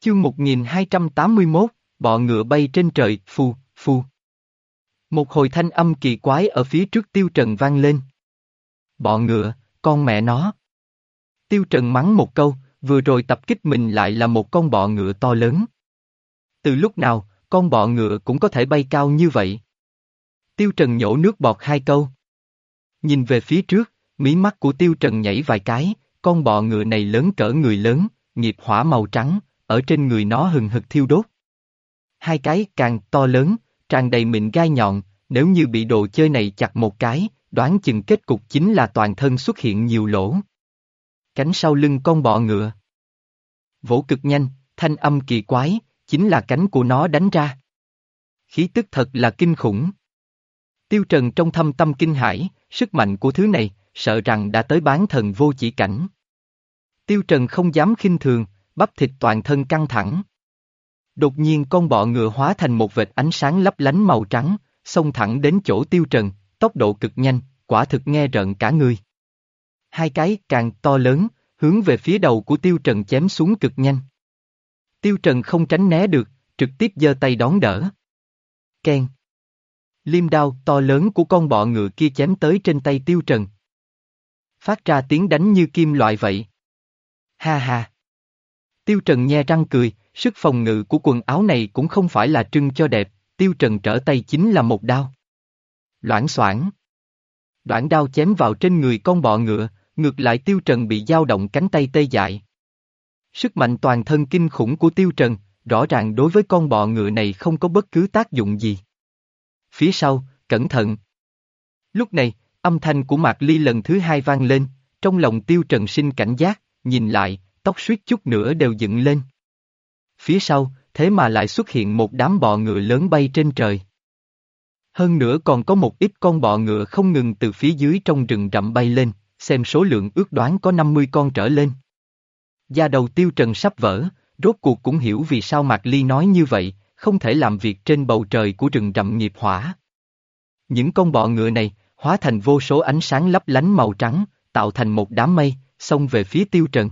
Chương 1281, bọ ngựa bay trên trời, phù, phù. Một hồi thanh âm kỳ quái ở phía trước tiêu trần vang lên. Bọ ngựa, con mẹ nó. Tiêu trần mắng một câu, vừa rồi tập kích mình lại là một con bọ ngựa to lớn. Từ lúc nào, con bọ ngựa cũng có thể bay cao như vậy. Tiêu Trần nhổ nước bọt hai câu. Nhìn về phía trước, mí mắt của Tiêu Trần nhảy vài cái, con bọ ngựa này lớn cỡ người lớn, nghiệp hỏa màu trắng, ở trên người nó hừng hực thiêu đốt. Hai cái càng to lớn, tràn đầy mịn gai nhọn, nếu như bị đồ chơi này chặt một cái, đoán chừng kết cục chính là toàn thân xuất hiện nhiều lỗ. Cánh sau lưng con bọ ngựa. Vỗ cực nhanh, thanh âm kỳ quái, chính là cánh của nó đánh ra. Khí tức thật là kinh khủng. Tiêu Trần trong thâm tâm kinh hải, sức mạnh của thứ này, sợ rằng đã tới bán thần vô chỉ cảnh. Tiêu Trần không dám khinh thường, bắp thịt toàn thân căng thẳng. Đột nhiên con bọ ngựa hóa thành một vệt ánh sáng lấp lánh màu trắng, xông thẳng đến chỗ Tiêu Trần, tốc độ cực nhanh, quả thực nghe rợn cả người. Hai cái càng to lớn, hướng về phía đầu của Tiêu Trần chém xuống cực nhanh. Tiêu Trần không tránh né được, trực tiếp giơ tay đón đỡ. Ken. Liêm đao to lớn của con bọ ngựa kia chém tới trên tay Tiêu Trần. Phát ra tiếng đánh như kim loại vậy. Ha ha. Tiêu Trần nhe răng cười, sức phòng ngự của quần áo này cũng không phải là trưng cho đẹp, Tiêu Trần trở tay chính là một đao. Loãng xoảng. Đoạn đao chém vào trên người con bọ ngựa, ngược lại Tiêu Trần bị dao động cánh tay tê dại. Sức mạnh toàn thân kinh khủng của Tiêu Trần, rõ ràng đối với con bọ ngựa này không có bất cứ tác dụng gì. Phía sau, cẩn thận. Lúc này, âm thanh của Mạc Ly lần thứ hai vang lên, trong lòng Tiêu Trần sinh cảnh giác, nhìn lại, tóc suýt chút nữa đều dựng lên. Phía sau, thế mà lại xuất hiện một đám bọ ngựa lớn bay trên trời. Hơn nữa còn có một ít con bọ ngựa không ngừng từ phía dưới trong rừng rậm bay lên, xem số lượng ước đoán có 50 con trở lên. Da đầu tiêu trần sắp vỡ, rốt cuộc cũng hiểu vì sao Mạc Ly nói như vậy, không thể làm việc trên bầu trời của rừng rậm nghiệp hỏa. Những con bọ ngựa này, hóa thành vô số ánh sáng lấp lánh màu trắng, tạo thành một đám mây, xông về phía tiêu trần.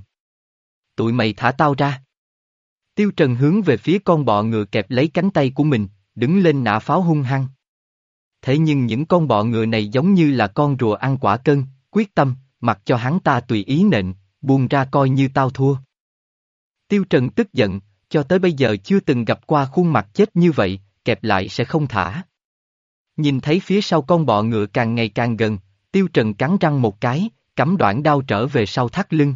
Tụi mày thả tao ra. Tiêu trần hướng về phía con bọ ngựa kẹp lấy cánh tay của mình, đứng lên nã pháo hung hăng. Thế nhưng những con bọ ngựa này giống như là con rùa ăn quả cân, quyết tâm, mặc cho hắn ta tùy ý nện, buông ra coi như tao thua. Tiêu Trần tức giận, cho tới bây giờ chưa từng gặp qua khuôn mặt chết như vậy, kẹp lại sẽ không thả. Nhìn thấy phía sau con bọ ngựa càng ngày càng gần, Tiêu Trần cắn răng một cái, cắm đoạn đao trở về sau thắt lưng.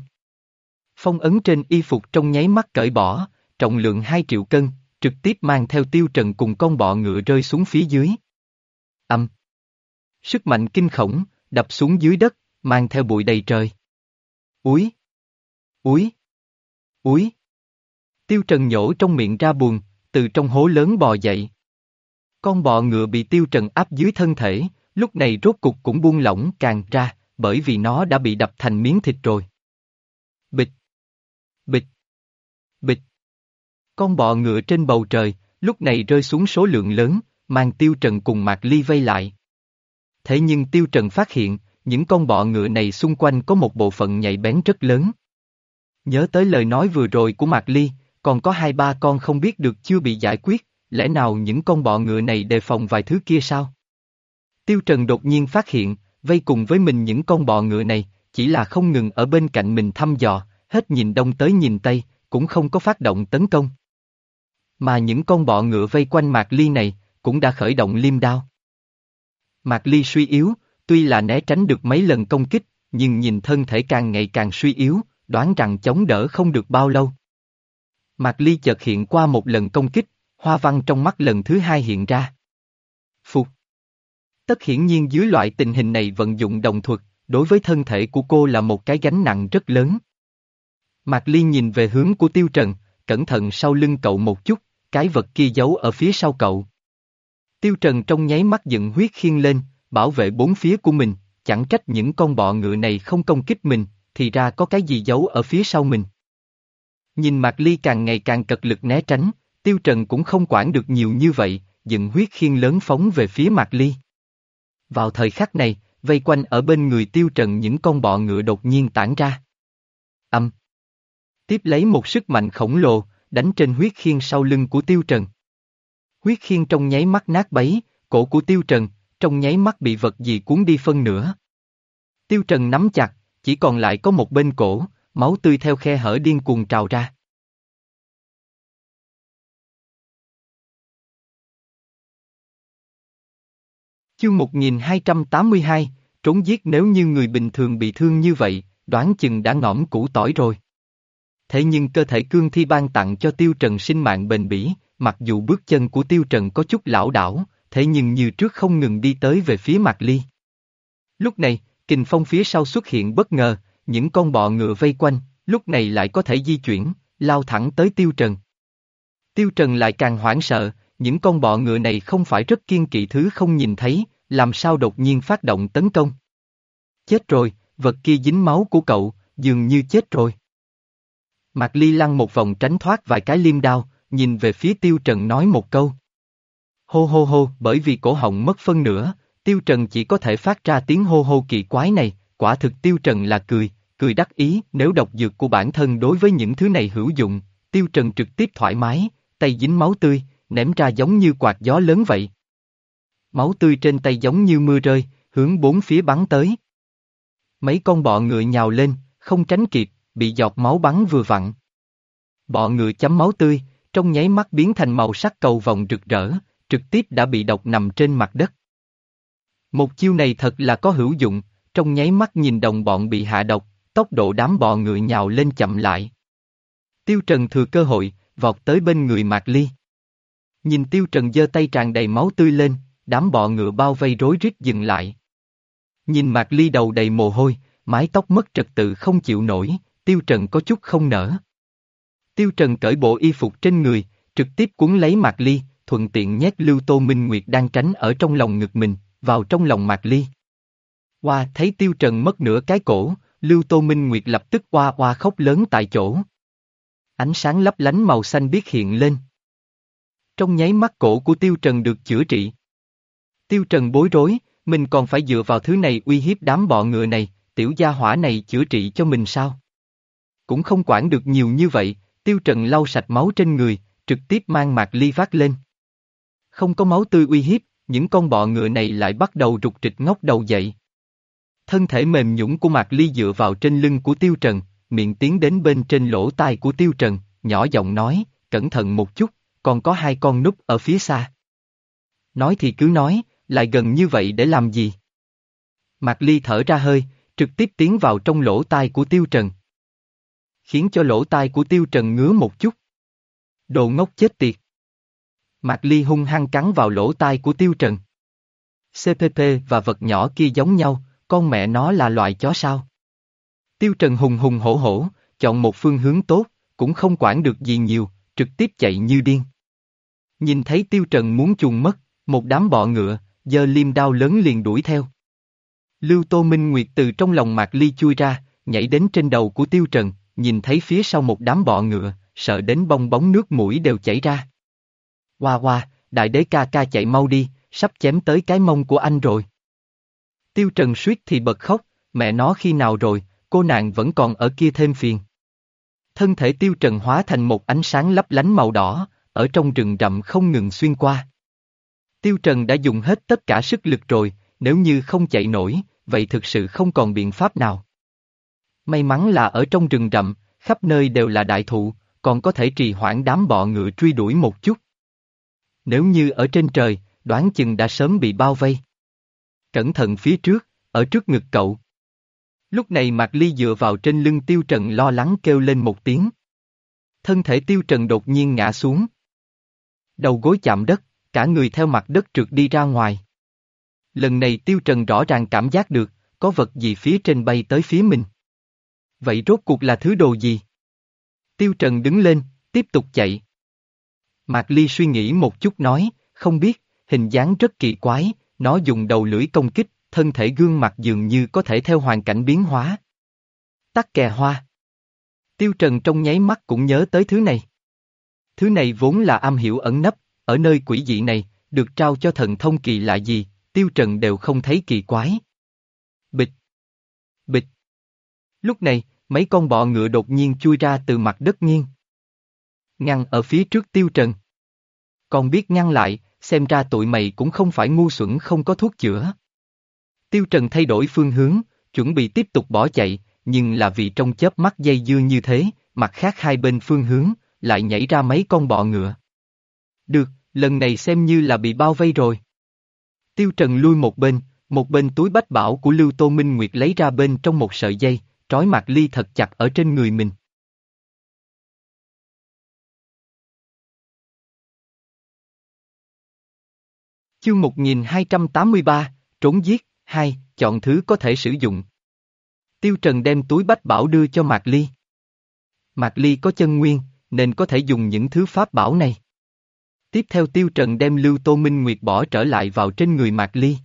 Phong ấn trên y phục trong nháy mắt cởi bỏ, trọng lượng 2 triệu cân, trực tiếp mang theo Tiêu Trần cùng con bọ ngựa rơi xuống phía dưới. Âm. Sức mạnh kinh khủng, đập xuống dưới đất, mang theo bụi đầy trời. Úi! Úi! Úi! Tiêu Trần nhổ trong miệng ra buồn, từ trong hố lớn bò dậy. Con bọ ngựa bị Tiêu Trần áp dưới thân thể, lúc này rốt cục cũng buông lỏng càng ra, bởi vì nó đã bị đập thành miếng thịt rồi. Bịch! Bịch! Bịch! Con bọ ngựa trên bầu trời, lúc này rơi xuống số lượng lớn, mang Tiêu Trần cùng Mạc Ly vây lại. Thế nhưng Tiêu Trần phát hiện, những con bọ ngựa này xung quanh có một bộ phận nhạy bén rất lớn. Nhớ tới lời nói vừa rồi của Mạc Ly, còn có hai ba con không biết được chưa bị giải quyết, lẽ nào những con bọ ngựa này đề phòng vài thứ kia sao? Tiêu Trần đột nhiên phát hiện, vây cùng với mình những con bọ ngựa này, chỉ là không ngừng ở bên cạnh mình thăm dò, hết nhìn đông tới nhìn tây, cũng không có phát động tấn công. Mà những con bọ ngựa vây quanh Mạc Ly này, cũng đã khởi động liêm đao. Mạc Ly suy yếu, tuy là né tránh được mấy lần công kích, nhưng nhìn thân thể càng ngày càng suy yếu, đoán rằng chống đỡ không được bao lâu. Mạc Ly chợt hiện qua một lần công kích, hoa văn trong mắt lần thứ hai hiện ra. Phục. Tất hiển nhiên dưới loại tình hình này vận dụng đồng thuật, đối với thân thể của cô là một cái gánh nặng rất lớn. Mạc Ly nhìn về hướng của Tiêu Trần, cẩn thận sau lưng cậu một chút, cái vật kia giấu ở phía sau cậu. Tiêu Trần trong nháy mắt dựng huyết khiên lên, bảo vệ bốn phía của mình, chẳng trách những con bọ ngựa này không công kích mình, thì ra có cái gì giấu ở phía sau mình. Nhìn Mạc Ly càng ngày càng cật lực né tránh, Tiêu Trần cũng không quản được nhiều như vậy, dựng huyết khiên lớn phóng về phía Mạc Ly. Vào thời khắc này, vây quanh ở bên người Tiêu Trần những con bọ ngựa đột nhiên tản ra. Âm. Tiếp lấy một sức mạnh khổng lồ, đánh trên huyết khiên sau lưng của Tiêu Trần. Huyết khiên trong nháy mắt nát bấy, cổ của Tiêu Trần, trong nháy mắt bị vật gì cuốn đi phân nửa. Tiêu Trần nắm chặt, chỉ còn lại có một bên cổ, máu tươi theo khe hở điên cuồng trào ra. Chương 1282, trốn giết nếu như người bình thường bị thương như vậy, đoán chừng đã ngõm củ tỏi rồi. Thế nhưng cơ thể cương thi ban tặng cho Tiêu Trần sinh mạng bền bỉ, mặc dù bước chân của Tiêu Trần có chút lão đảo, thế nhưng như trước không ngừng đi tới về phía mặt Ly. Lúc này, kình phong phía sau xuất hiện bất ngờ, những con bọ ngựa vây quanh, lúc này lại có thể di chuyển, lao thẳng tới Tiêu Trần. Tiêu Trần lại càng hoảng sợ, những con bọ ngựa này không phải rất kiên kỵ thứ không nhìn thấy, làm sao đột nhiên phát động tấn công. Chết rồi, vật kia dính máu của cậu, dường như chết rồi. Mạc Ly lăn một vòng tránh thoát vài cái liêm đao, nhìn về phía Tiêu Trần nói một câu. Hô hô hô, bởi vì cổ họng mất phân nửa, Tiêu Trần chỉ có thể phát ra tiếng hô hô kỳ quái này, quả thực Tiêu Trần là cười, cười đắc ý, nếu độc dược của bản thân đối với những thứ này hữu dụng, Tiêu Trần trực tiếp thoải mái, tay dính máu tươi, ném ra giống như quạt gió lớn vậy. Máu tươi trên tay giống như mưa rơi, hướng bốn phía bắn tới. Mấy con bọ ngựa nhào lên, không tránh kịp, bị giọt máu bắn vừa vặn. Bọ ngựa chấm máu tươi, trong nháy mắt biến thành màu sắc cầu vòng rực rỡ, trực tiếp đã bị độc nằm trên mặt đất. Một chiêu này thật là có hữu dụng, trong nháy mắt nhìn đồng bọn bị hạ độc, tốc độ đám bọ ngựa nhào lên chậm lại. Tiêu Trần thừa cơ hội, vọt tới bên người Mạc Ly. Nhìn Tiêu Trần giơ tay tràn đầy máu tươi lên, đám bọ ngựa bao vây rối rít dừng lại. Nhìn Mạc Ly đầu đầy mồ hôi, mái tóc mất trật tự không chịu nổi, Tiêu Trần có chút không nở. Tiêu Trần cởi bộ y phục trên người, trực tiếp cuốn lấy Mạc Ly, thuận tiện nhét Lưu Tô Minh Nguyệt đang tránh ở trong lòng ngực mình, vào trong lòng Mạc Ly. Hoa thấy Tiêu Trần mất nửa cái cổ, Lưu Tô Minh Nguyệt lập tức hoa hoa khóc lớn tại chỗ. Ánh sáng lấp lánh màu xanh biết hiện lên. Trong nháy mắt cổ của Tiêu Trần được chữa trị. Tiêu Trần bối rối, mình còn phải dựa vào thứ này uy hiếp đám bọ ngựa này, tiểu gia hỏa này chữa trị cho mình sao? Cũng không quản được nhiều như vậy, Tiêu Trần lau sạch máu trên người, trực tiếp mang mạc ly vác lên. Không có máu tươi uy hiếp, những con bọ ngựa này lại bắt đầu rụt trịch ngóc đầu dậy. Thân thể mềm nhũng của Mạc Ly dựa vào trên lưng của Tiêu Trần, miệng tiến đến bên trên lỗ tai của Tiêu Trần, nhỏ giọng nói, cẩn thận một chút, còn có hai con núp ở phía xa. Nói thì cứ nói, lại gần như vậy để làm gì? Mạc Ly thở ra hơi, trực tiếp tiến vào trong lỗ tai của Tiêu Trần. Khiến cho lỗ tai của Tiêu Trần ngứa một chút. Đồ ngốc chết tiệt. Mạc Ly hung hăng cắn vào lỗ tai của Tiêu Trần. CPP và vật nhỏ kia giống nhau, con mẹ nó là loại chó sao? Tiêu Trần hùng hùng hổ hổ, chọn một phương hướng tốt, cũng không quản được gì nhiều, trực tiếp chạy như điên. Nhìn thấy Tiêu Trần muốn chuồn mất, một đám bọ ngựa, giờ liêm đao lớn liền đuổi theo. Lưu Tô Minh Nguyệt từ trong lòng Mạc Ly chui ra, nhảy đến trên đầu của Tiêu Trần, nhìn thấy phía sau một đám bọ ngựa, sợ đến bong bóng nước mũi đều chảy ra. Hoa hoa, đại đế ca ca chạy mau đi, sắp chém tới cái mông của anh rồi. Tiêu Trần suýt thì bật khóc, mẹ nó khi nào rồi, cô nàng vẫn còn ở kia thêm phiền. Thân thể Tiêu Trần hóa thành một ánh sáng lấp lánh màu đỏ, ở trong rừng rậm không ngừng xuyên qua. Tiêu Trần đã dùng hết tất cả sức lực rồi, nếu như không chạy nổi, vậy thực sự không còn biện pháp nào. May mắn là ở trong rừng rậm, khắp nơi đều là đại thụ, còn có thể trì hoãn đám bọ ngựa truy đuổi một chút. Nếu như ở trên trời, đoán chừng đã sớm bị bao vây. Cẩn thận phía trước, ở trước ngực cậu. Lúc này Mạc Ly dựa vào trên lưng Tiêu Trần lo lắng kêu lên một tiếng. Thân thể Tiêu Trần đột nhiên ngã xuống. Đầu gối chạm đất, cả người theo mặt đất trượt đi ra ngoài. Lần này Tiêu Trần rõ ràng cảm giác được, có vật gì phía trên bay tới phía mình. Vậy rốt cuộc là thứ đồ gì? Tiêu Trần đứng lên, tiếp tục chạy. Mạc Ly suy nghĩ một chút nói, không biết, hình dáng rất kỳ quái, nó dùng đầu lưỡi công kích, thân thể gương mặt dường như có thể theo hoàn cảnh biến hóa. Tắc kè hoa. Tiêu Trần trong nháy mắt cũng nhớ tới thứ này. Thứ này vốn là am hiểu ẩn nấp, ở nơi quỷ dị này, được trao cho thần thông kỳ lạ gì, Tiêu Trần đều không thấy kỳ quái. Lúc này, mấy con bọ ngựa đột nhiên chui ra từ mặt đất nghiêng. Ngăn ở phía trước Tiêu Trần. Còn biết ngăn lại, xem ra tụi mày cũng không phải ngu xuẩn không có thuốc chữa. Tiêu Trần thay đổi phương hướng, chuẩn bị tiếp tục bỏ chạy, nhưng là vì trong chớp mắt dây dưa như thế, mặt khác hai bên phương hướng, lại nhảy ra mấy con bọ ngựa. Được, lần này xem như là bị bao vây rồi. Tiêu Trần lui một bên, một bên túi bách bảo của Lưu Tô Minh Nguyệt lấy ra bên trong một sợi dây, trói Mạc Ly thật chặt ở trên người mình. Chương 1283, trốn giết, hai, chọn thứ có thể sử dụng. Tiêu Trần đem túi bách bảo đưa cho Mạc Ly. Mạc Ly có chân nguyên, nên có thể dùng những thứ pháp bảo này. Tiếp theo Tiêu Trần đem Lưu Tô Minh Nguyệt bỏ trở lại vào trên người Mạc Ly.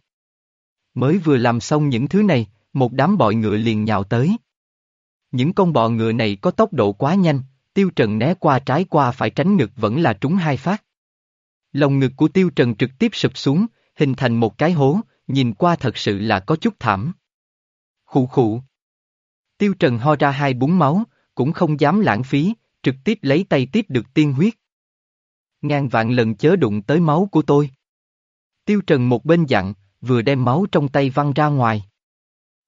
Mới vừa làm xong những thứ này, một đám bọi ngựa liền nhào tới. Những con bò ngựa này có tốc độ quá nhanh, Tiêu Trần né qua trái qua phải tránh ngực vẫn là trúng hai phát. Lòng ngực của Tiêu Trần trực tiếp sụp xuống, hình thành một cái hố, nhìn qua thật sự là có chút thảm. Khụ khụ. Tiêu Trần ho ra hai búng máu, cũng không dám lãng phí, trực tiếp lấy tay tiếp được tiên huyết. Ngàn vạn lần chớ đụng tới máu của tôi. Tiêu Trần một bên dặn, vừa đem máu trong tay văng ra ngoài.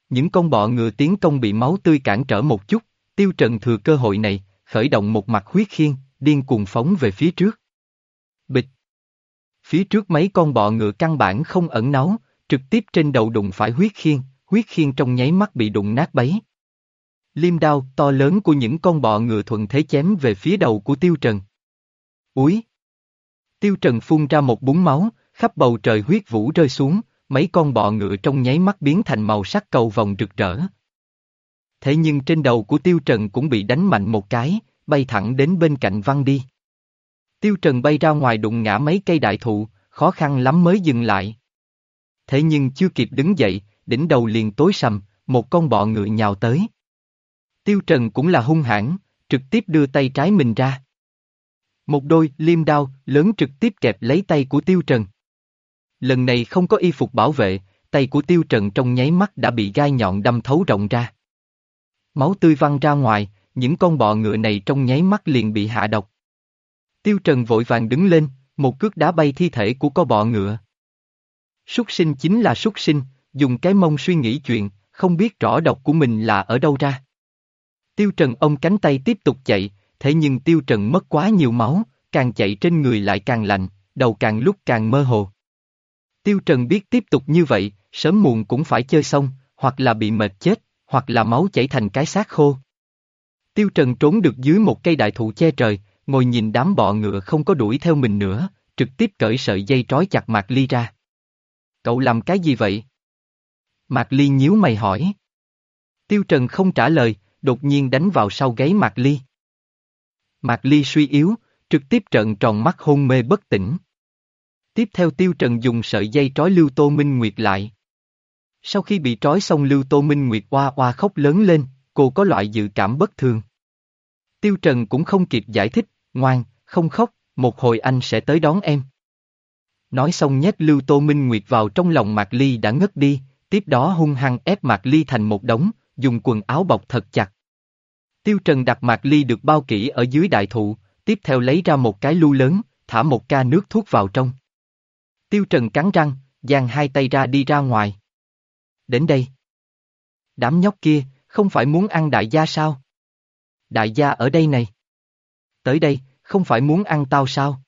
Những con bọ ngựa tiến công bị máu tươi cản trở một chút, Tiêu Trần thừa cơ hội này, khởi động một mặt huyết khiên, điên cuồng phóng về phía trước. Bịch. Phía trước mấy con bọ ngựa căn bản không ẩn náu, trực tiếp trên đầu đụng phải huyết khiên, huyết khiên trong nháy mắt bị đụng nát bấy. Liêm đao to lớn của những con bọ ngựa thuận thế chém về phía đầu của Tiêu Trần. Úi! Tiêu Trần phun ra một búng máu, khắp bầu trời huyết vũ rơi xuống, mấy con bọ ngựa trong nháy mắt biến thành màu sắc cầu vòng rực rỡ. Thế nhưng trên đầu của Tiêu Trần cũng bị đánh mạnh một cái, bay thẳng đến bên cạnh văng đi. Tiêu Trần bay ra ngoài đụng ngã mấy cây đại thụ, khó khăn lắm mới dừng lại. Thế nhưng chưa kịp đứng dậy, đỉnh đầu liền tối sầm, một con bọ ngựa nhào tới. Tiêu Trần cũng là hung hãn, trực tiếp đưa tay trái mình ra. Một đôi liêm đao lớn trực tiếp kẹp lấy tay của Tiêu Trần. Lần này không có y phục bảo vệ, tay của Tiêu Trần trong nháy mắt đã bị gai nhọn đâm thấu rộng ra. Máu tươi văng ra ngoài, những con bọ ngựa này trong nháy mắt liền bị hạ độc. Tiêu Trần vội vàng đứng lên, một cước đá bay thi thể của con bọ ngựa. Súc sinh chính là súc sinh, dùng cái mông suy nghĩ chuyện, không biết rõ độc của mình là ở đâu ra. Tiêu Trần ông cánh tay tiếp tục chạy, thế nhưng Tiêu Trần mất quá nhiều máu, càng chạy trên người lại càng lạnh, đầu càng lúc càng mơ hồ. Tiêu Trần biết tiếp tục như vậy, sớm muộn cũng phải chơi xong, hoặc là bị mệt chết, hoặc là máu chảy thành cái xác khô. Tiêu Trần trốn được dưới một cây đại thụ che trời, ngồi nhìn đám bọ ngựa không có đuổi theo mình nữa, trực tiếp cởi sợi dây trói chặt Mạc Ly ra. Cậu làm cái gì vậy? Mạc Ly nhíu mày hỏi. Tiêu Trần không trả lời, đột nhiên đánh vào sau gáy Mạc Ly. Mạc Ly suy yếu, trực tiếp trợn tròn mắt hôn mê bất tỉnh. Tiếp theo Tiêu Trần dùng sợi dây trói Lưu Tô Minh Nguyệt lại. Sau khi bị trói xong Lưu Tô Minh Nguyệt oa oa khóc lớn lên, cô có loại dự cảm bất thường. Tiêu Trần cũng không kịp giải thích, ngoan, không khóc, một hồi anh sẽ tới đón em. Nói xong nhét Lưu Tô Minh Nguyệt vào trong lòng Mạc Ly đã ngất đi, tiếp đó hung hăng ép Mạc Ly thành một đống, dùng quần áo bọc thật chặt. Tiêu Trần đặt Mạc Ly được bao kỹ ở dưới đại thụ, tiếp theo lấy ra một cái lu lớn, thả một ca nước thuốc vào trong. Tiêu Trần cắn răng, giang hai tay ra đi ra ngoài. Đến đây. Đám nhóc kia, không phải muốn ăn đại gia sao? Đại gia ở đây này. Tới đây, không phải muốn ăn tao sao?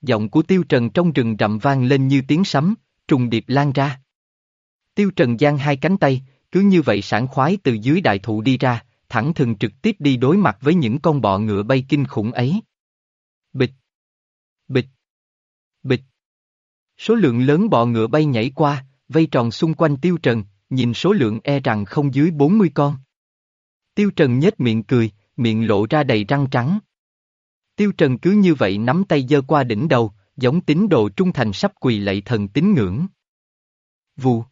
Giọng của Tiêu Trần trong rừng rậm vang lên như tiếng sấm, trùng điệp lan ra. Tiêu Trần giang hai cánh tay, cứ như vậy sảng khoái từ dưới đại thụ đi ra, thẳng thừng trực tiếp đi đối mặt với những con bọ ngựa bay kinh khủng ấy. Bịch! Bịch! Bịch! Số lượng lớn bọ ngựa bay nhảy qua, vây tròn xung quanh Tiêu Trần, nhìn số lượng e rằng không dưới 40 con. Tiêu Trần nhếch miệng cười, miệng lộ ra đầy răng trắng. Tiêu Trần cứ như vậy nắm tay giơ qua đỉnh đầu, giống tín đồ trung thành sắp quỳ lạy thần tín ngưỡng. Vù.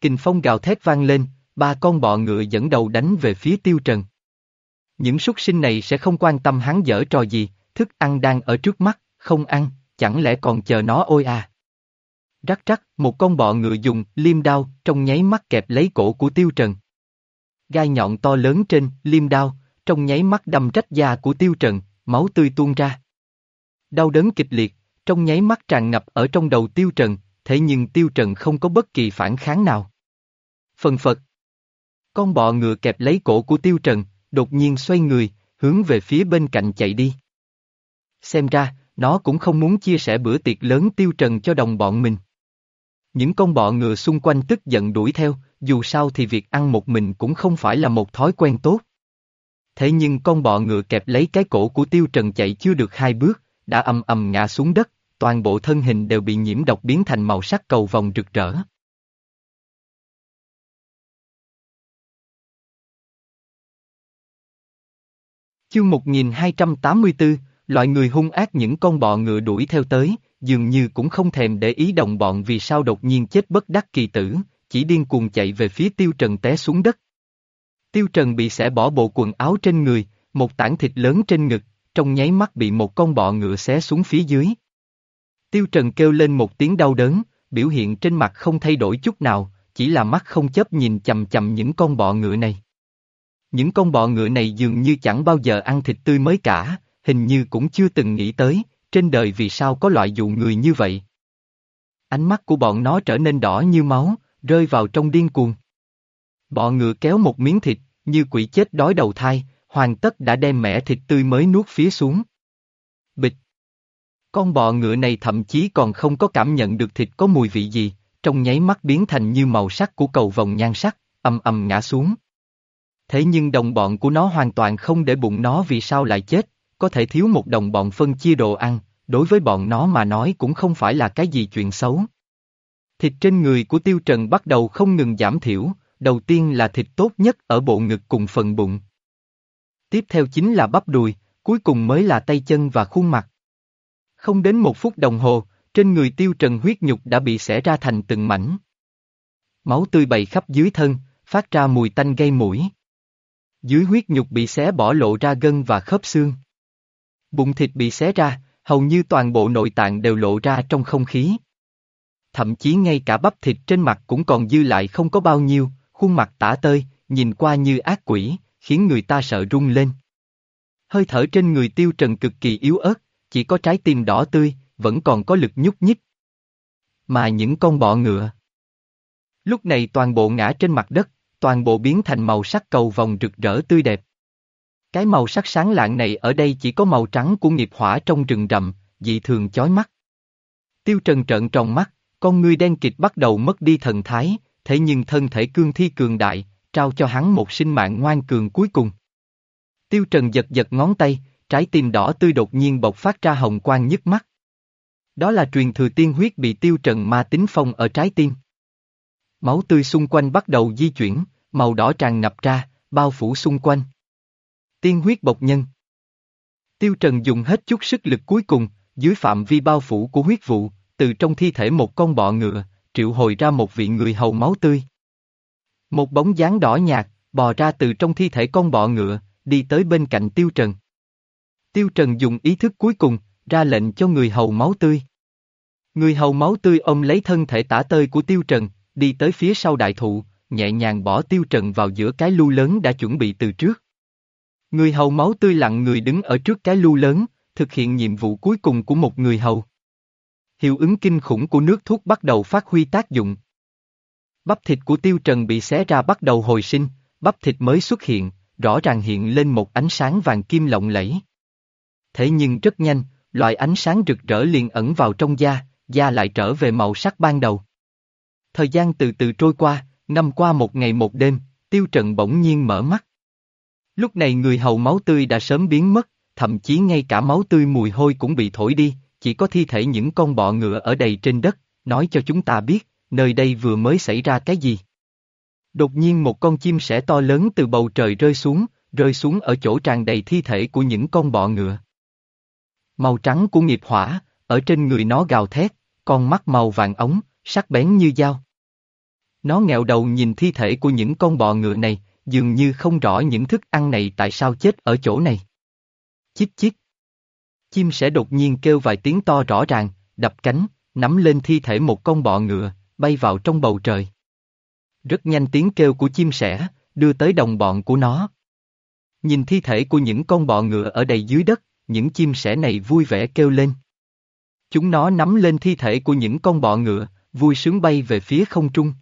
Kình phong gào thét vang lên, ba con bọ ngựa dẫn đầu đánh về phía Tiêu Trần. Những súc sinh này sẽ không quan tâm hắn dở trò gì, thức ăn đang ở trước mắt, không ăn, chẳng lẽ còn chờ nó ôi à. Rắc rắc, một con bọ ngựa dùng liêm đao trong nháy mắt kẹp lấy cổ của Tiêu Trần. Gai nhọn to lớn trên liêm đao, trong nháy mắt đâm rách da của Tiêu Trần, máu tươi tuôn ra. Đau đớn kịch liệt, trong nháy mắt tràn ngập ở trong đầu Tiêu Trần, thế nhưng Tiêu Trần không có bất kỳ phản kháng nào. Phần phật. Con bọ ngựa kẹp lấy cổ của Tiêu Trần, đột nhiên xoay người, hướng về phía bên cạnh chạy đi. Xem ra, nó cũng không muốn chia sẻ bữa tiệc lớn Tiêu Trần cho đồng bọn mình. Những con bọ ngựa xung quanh tức giận đuổi theo, dù sao thì việc ăn một mình cũng không phải là một thói quen tốt. Thế nhưng con bọ ngựa kẹp lấy cái cổ của Tiêu Trần chạy chưa được hai bước, đã ầm ầm ngã xuống đất, toàn bộ thân hình đều bị nhiễm độc biến thành màu sắc cầu vòng rực rỡ. Chương 1284, loại người hung ác những con bọ ngựa đuổi theo tới, dường như cũng không thèm để ý đồng bọn vì sao đột nhiên chết bất đắc kỳ tử, chỉ điên cuồng chạy về phía Tiêu Trần té xuống đất. Tiêu Trần bị xẻ bỏ bộ quần áo trên người, một tảng thịt lớn trên ngực, trong nháy mắt bị một con bọ ngựa xé xuống phía dưới. Tiêu Trần kêu lên một tiếng đau đớn, biểu hiện trên mặt không thay đổi chút nào, chỉ là mắt không chấp nhìn chầm chầm những con bọ ngựa này. Những con bọ ngựa này dường như chẳng bao giờ ăn thịt tươi mới cả, hình như cũng chưa từng nghĩ tới, trên đời vì sao có loại dụ người như vậy. Ánh mắt của bọn nó trở nên đỏ như máu, rơi vào trong điên cuồng. Bọ ngựa kéo một miếng thịt, như quỷ chết đói đầu thai, hoàn tất đã đem mẻ thịt tươi mới nuốt phía xuống. Bịch. Con bọ ngựa này thậm chí còn không có cảm nhận được thịt có mùi vị gì, trong nháy mắt biến thành như màu sắc của cầu vòng nhan sắc, ầm ầm ngã xuống. Thế nhưng đồng bọn của nó hoàn toàn không để bụng nó vì sao lại chết, có thể thiếu một đồng bọn phân chia đồ ăn, đối với bọn nó mà nói cũng không phải là cái gì chuyện xấu. Thịt trên người của Tiêu Trần bắt đầu không ngừng giảm thiểu, đầu tiên là thịt tốt nhất ở bộ ngực cùng phần bụng. Tiếp theo chính là bắp đùi, cuối cùng mới là tay chân và khuôn mặt. Không đến một phút đồng hồ, trên người Tiêu Trần huyết nhục đã bị xẻ ra thành từng mảnh. Máu tươi bầy khắp dưới thân, phát ra mùi tanh gây mũi. Dưới huyết nhục bị xé bỏ lộ ra gân và khớp xương. Bụng thịt bị xé ra, hầu như toàn bộ nội tạng đều lộ ra trong không khí. Thậm chí ngay cả bắp thịt trên mặt cũng còn dư lại không có bao nhiêu, khuôn mặt tả tơi, nhìn qua như ác quỷ, khiến người ta sợ run lên. Hơi thở trên người tiêu trần cực kỳ yếu ớt, chỉ có trái tim đỏ tươi, vẫn còn có lực nhúc nhích. Mà những con bọ ngựa. Lúc này toàn bộ ngã trên mặt đất, toàn bộ biến thành màu sắc cầu vòng rực rỡ tươi đẹp. Cái màu sắc sáng lạng này ở đây chỉ có màu trắng của nghiệp hỏa trong rừng rậm, dị thường chói mắt. Tiêu Trần trợn tròn mắt, con người đen kịt bắt đầu mất đi thần thái, thế nhưng thân thể cương thi cường đại, trao cho hắn một sinh mạng ngoan cường cuối cùng. Tiêu Trần giật giật ngón tay, trái tim đỏ tươi đột nhiên bộc phát ra hồng quang nhức mắt. Đó là truyền thừa tiên huyết bị Tiêu Trần ma tính phong ở trái tim. Máu tươi xung quanh bắt đầu di chuyển, màu đỏ tràn ngập ra, bao phủ xung quanh. Tiên huyết bộc nhân. Tiêu Trần dùng hết chút sức lực cuối cùng, dưới phạm vi bao phủ của huyết vụ, từ trong thi thể một con bọ ngựa, triệu hồi ra một vị người hầu máu tươi. Một bóng dáng đỏ nhạt, bò ra từ trong thi thể con bọ ngựa, đi tới bên cạnh Tiêu Trần. Tiêu Trần dùng ý thức cuối cùng, ra lệnh cho người hầu máu tươi. Người hầu máu tươi ôm lấy thân thể tả tơi của Tiêu Trần, đi tới phía sau đại thụ, nhẹ nhàng bỏ Tiêu Trần vào giữa cái lu lớn đã chuẩn bị từ trước. Người hầu máu tươi lặng người đứng ở trước cái lu lớn, thực hiện nhiệm vụ cuối cùng của một người hầu. Hiệu ứng kinh khủng của nước thuốc bắt đầu phát huy tác dụng. Bắp thịt của tiêu trần bị xé ra bắt đầu hồi sinh, bắp thịt mới xuất hiện, rõ ràng hiện lên một ánh sáng vàng kim lộng lẫy. Thế nhưng rất nhanh, loại ánh sáng rực rỡ liền ẩn vào trong da, da lại trở về màu sắc ban đầu. Thời gian từ từ trôi qua, năm qua một ngày một đêm, tiêu trần bỗng nhiên mở mắt. Lúc này người hầu máu tươi đã sớm biến mất, thậm chí ngay cả máu tươi mùi hôi cũng bị thổi đi, chỉ có thi thể những con bọ ngựa ở đầy trên đất, nói cho chúng ta biết, nơi đây vừa mới xảy ra cái gì. Đột nhiên một con chim sẻ to lớn từ bầu trời rơi xuống, rơi xuống ở chỗ tràn đầy thi thể của những con bọ ngựa. Màu trắng của nghiệp hỏa, ở trên người nó gào thét, con mắt màu vàng ống, sắc bén như dao. Nó nghẹo đầu nhìn thi thể của những con bọ ngựa này, dường như không rõ những thức ăn này tại sao chết ở chỗ này. Chíp chíp. Chim sẽ đột nhiên kêu vài tiếng to rõ ràng, đập cánh, nắm lên thi thể một con bọ ngựa, bay vào trong bầu trời. Rất nhanh tiếng kêu của chim sẻ, đưa tới đồng bọn của nó. Nhìn thi thể của những con bọ ngựa ở đầy dưới đất, những chim sẻ này vui vẻ kêu lên. Chúng nó nắm lên thi thể của những con bọ ngựa, vui sướng bay về phía không trung.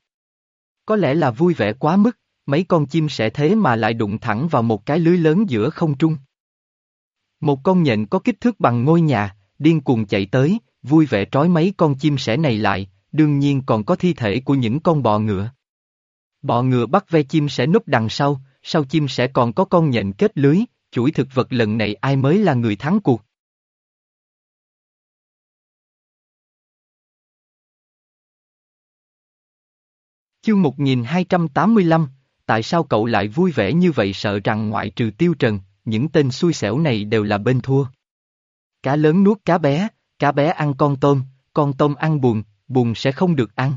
Có lẽ là vui vẻ quá mức, mấy con chim sẻ thế mà lại đụng thẳng vào một cái lưới lớn giữa không trung. Một con nhện có kích thước bằng ngôi nhà, điên cuồng chạy tới, vui vẻ trói mấy con chim sẻ này lại, đương nhiên còn có thi thể của những con bọ ngựa. Bọ ngựa bắt ve chim sẻ núp đằng sau, sau chim sẻ còn có con nhện kết lưới, chuỗi thực vật lần này ai mới là người thắng cuộc. Chương 1285, tại sao cậu lại vui vẻ như vậy sợ rằng ngoại trừ tiêu trần, những tên xui xẻo này đều là bên thua. Cá lớn nuốt cá bé, cá bé ăn con tôm, con tôm ăn bùn, bùn sẽ không được ăn.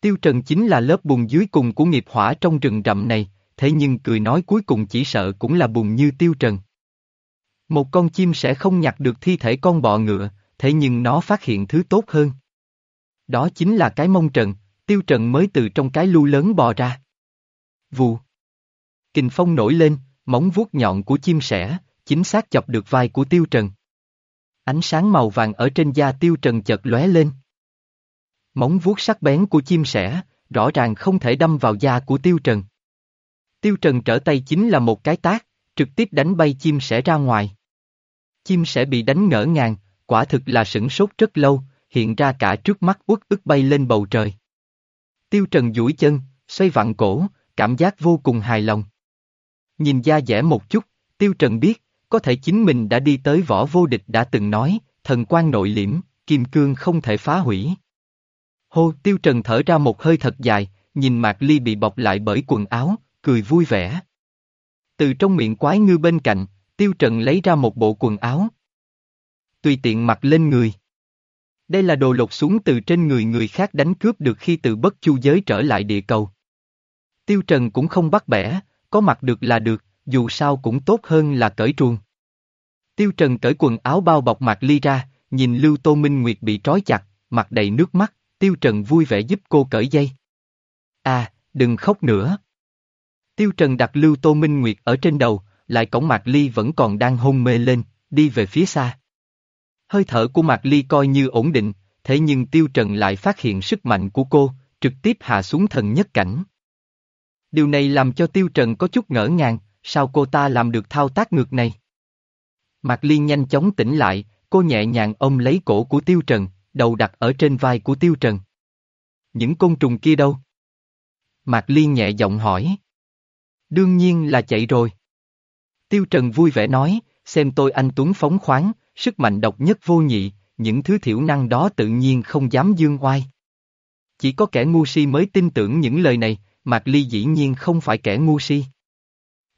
Tiêu trần chính là lớp bùn dưới cùng của nghiệp hỏa trong rừng rậm này, thế nhưng cười nói cuối cùng chỉ sợ cũng là bùn như tiêu trần. Một con chim sẽ không nhặt được thi thể con bọ ngựa, thế nhưng nó phát hiện thứ tốt hơn. Đó chính là cái mông trần, tiêu trần mới từ trong cái lu lớn bò ra. Vù. Kình phong nổi lên, móng vuốt nhọn của chim sẻ, chính xác chọc được vai của tiêu trần. Ánh sáng màu vàng ở trên da tiêu trần chợt lóe lên. Móng vuốt sắc bén của chim sẻ, rõ ràng không thể đâm vào da của tiêu trần. Tiêu trần trở tay chính là một cái tác, trực tiếp đánh bay chim sẻ ra ngoài. Chim sẻ bị đánh ngỡ ngàng, quả thực là sửng sốt rất lâu, hiện ra cả trước mắt uất ức bay lên bầu trời. Tiêu trần duỗi chân, xoay vặn cổ, cảm giác vô cùng hài lòng. Nhìn da dẻ một chút, tiêu trần biết, có thể chính mình đã đi tới võ vô địch đã từng nói, thần quan nội liễm, kim cương không thể phá hủy. Hô tiêu trần thở ra một hơi thật dài, nhìn Mạc Ly bị bọc lại bởi quần áo, cười vui vẻ. Từ trong miệng quái ngư bên cạnh, tiêu trần lấy ra một bộ quần áo. Tùy tiện mặc lên người. Đây là đồ lột xuống từ trên người người khác đánh cướp được khi từ bất chu giới trở lại địa cầu. Tiêu Trần cũng không bắt bẻ, có mặc được là được, dù sao cũng tốt hơn là cởi truồng. Tiêu Trần cởi quần áo bao bọc mặt Ly ra, nhìn Lưu Tô Minh Nguyệt bị trói chặt, mặt đầy nước mắt, Tiêu Trần vui vẻ giúp cô cởi dây. À, đừng khóc nữa. Tiêu Trần đặt Lưu Tô Minh Nguyệt ở trên đầu, lại cổng Mạc Ly vẫn còn đang hôn mê lên, đi về phía xa. Hơi thở của Mạc Ly coi như ổn định, thế nhưng Tiêu Trần lại phát hiện sức mạnh của cô, trực tiếp hạ xuống thần nhất cảnh. Điều này làm cho Tiêu Trần có chút ngỡ ngàng, sao cô ta làm được thao tác ngược này? Mạc liên nhanh chóng tỉnh lại, cô nhẹ nhàng ôm lấy cổ của Tiêu Trần, đầu đặt ở trên vai của Tiêu Trần. Những côn trùng kia đâu? Mạc liên nhẹ giọng hỏi. Đương nhiên là chạy rồi. Tiêu Trần vui vẻ nói, xem tôi anh Tuấn phóng khoáng, sức mạnh độc nhất vô nhị, những thứ thiểu năng đó tự nhiên không dám dương oai. Chỉ có kẻ ngu si mới tin tưởng những lời này, Mạc Ly dĩ nhiên không phải kẻ ngu si.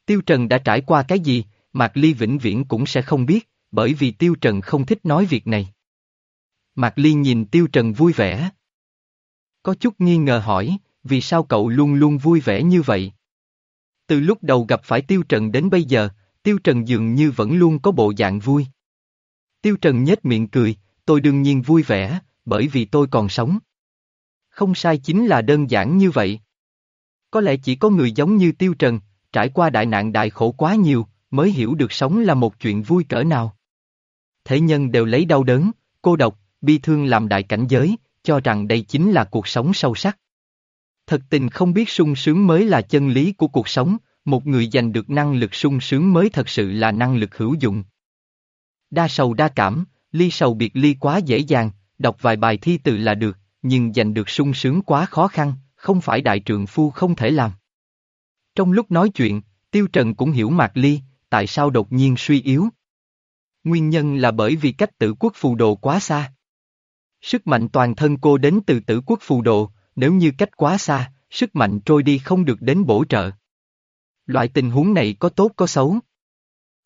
Tiêu Trần đã trải qua cái gì, Mạc Ly vĩnh viễn cũng sẽ không biết, bởi vì Tiêu Trần không thích nói việc này. Mạc Ly nhìn Tiêu Trần vui vẻ. Có chút nghi ngờ hỏi, vì sao cậu luôn luôn vui vẻ như vậy? Từ lúc đầu gặp phải Tiêu Trần đến bây giờ, Tiêu Trần dường như vẫn luôn có bộ dạng vui. Tiêu Trần nhếch miệng cười, tôi đương nhiên vui vẻ, bởi vì tôi còn sống. Không sai chính là đơn giản như vậy. Có lẽ chỉ có người giống như Tiêu Trần, trải qua đại nạn đại khổ quá nhiều, mới hiểu được sống là một chuyện vui cỡ nào. Thế nhân đều lấy đau đớn, cô độc, bi thương làm đại cảnh giới, cho rằng đây chính là cuộc sống sâu sắc. Thật tình không biết sung sướng mới là chân lý của cuộc sống, một người giành được năng lực sung sướng mới thật sự là năng lực hữu dụng. Đa sầu đa cảm, ly sầu biệt ly quá dễ dàng, đọc vài bài thi từ là được, nhưng giành được sung sướng quá khó khăn, không phải đại trượng phu không thể làm. Trong lúc nói chuyện, Tiêu Trần cũng hiểu Mạc Ly, tại sao đột nhiên suy yếu. Nguyên nhân là bởi vì cách tử quốc phù đồ quá xa. Sức mạnh toàn thân cô đến từ tử quốc phù đồ, nếu như cách quá xa, sức mạnh trôi đi không được đến bổ trợ. Loại tình huống này có tốt có xấu.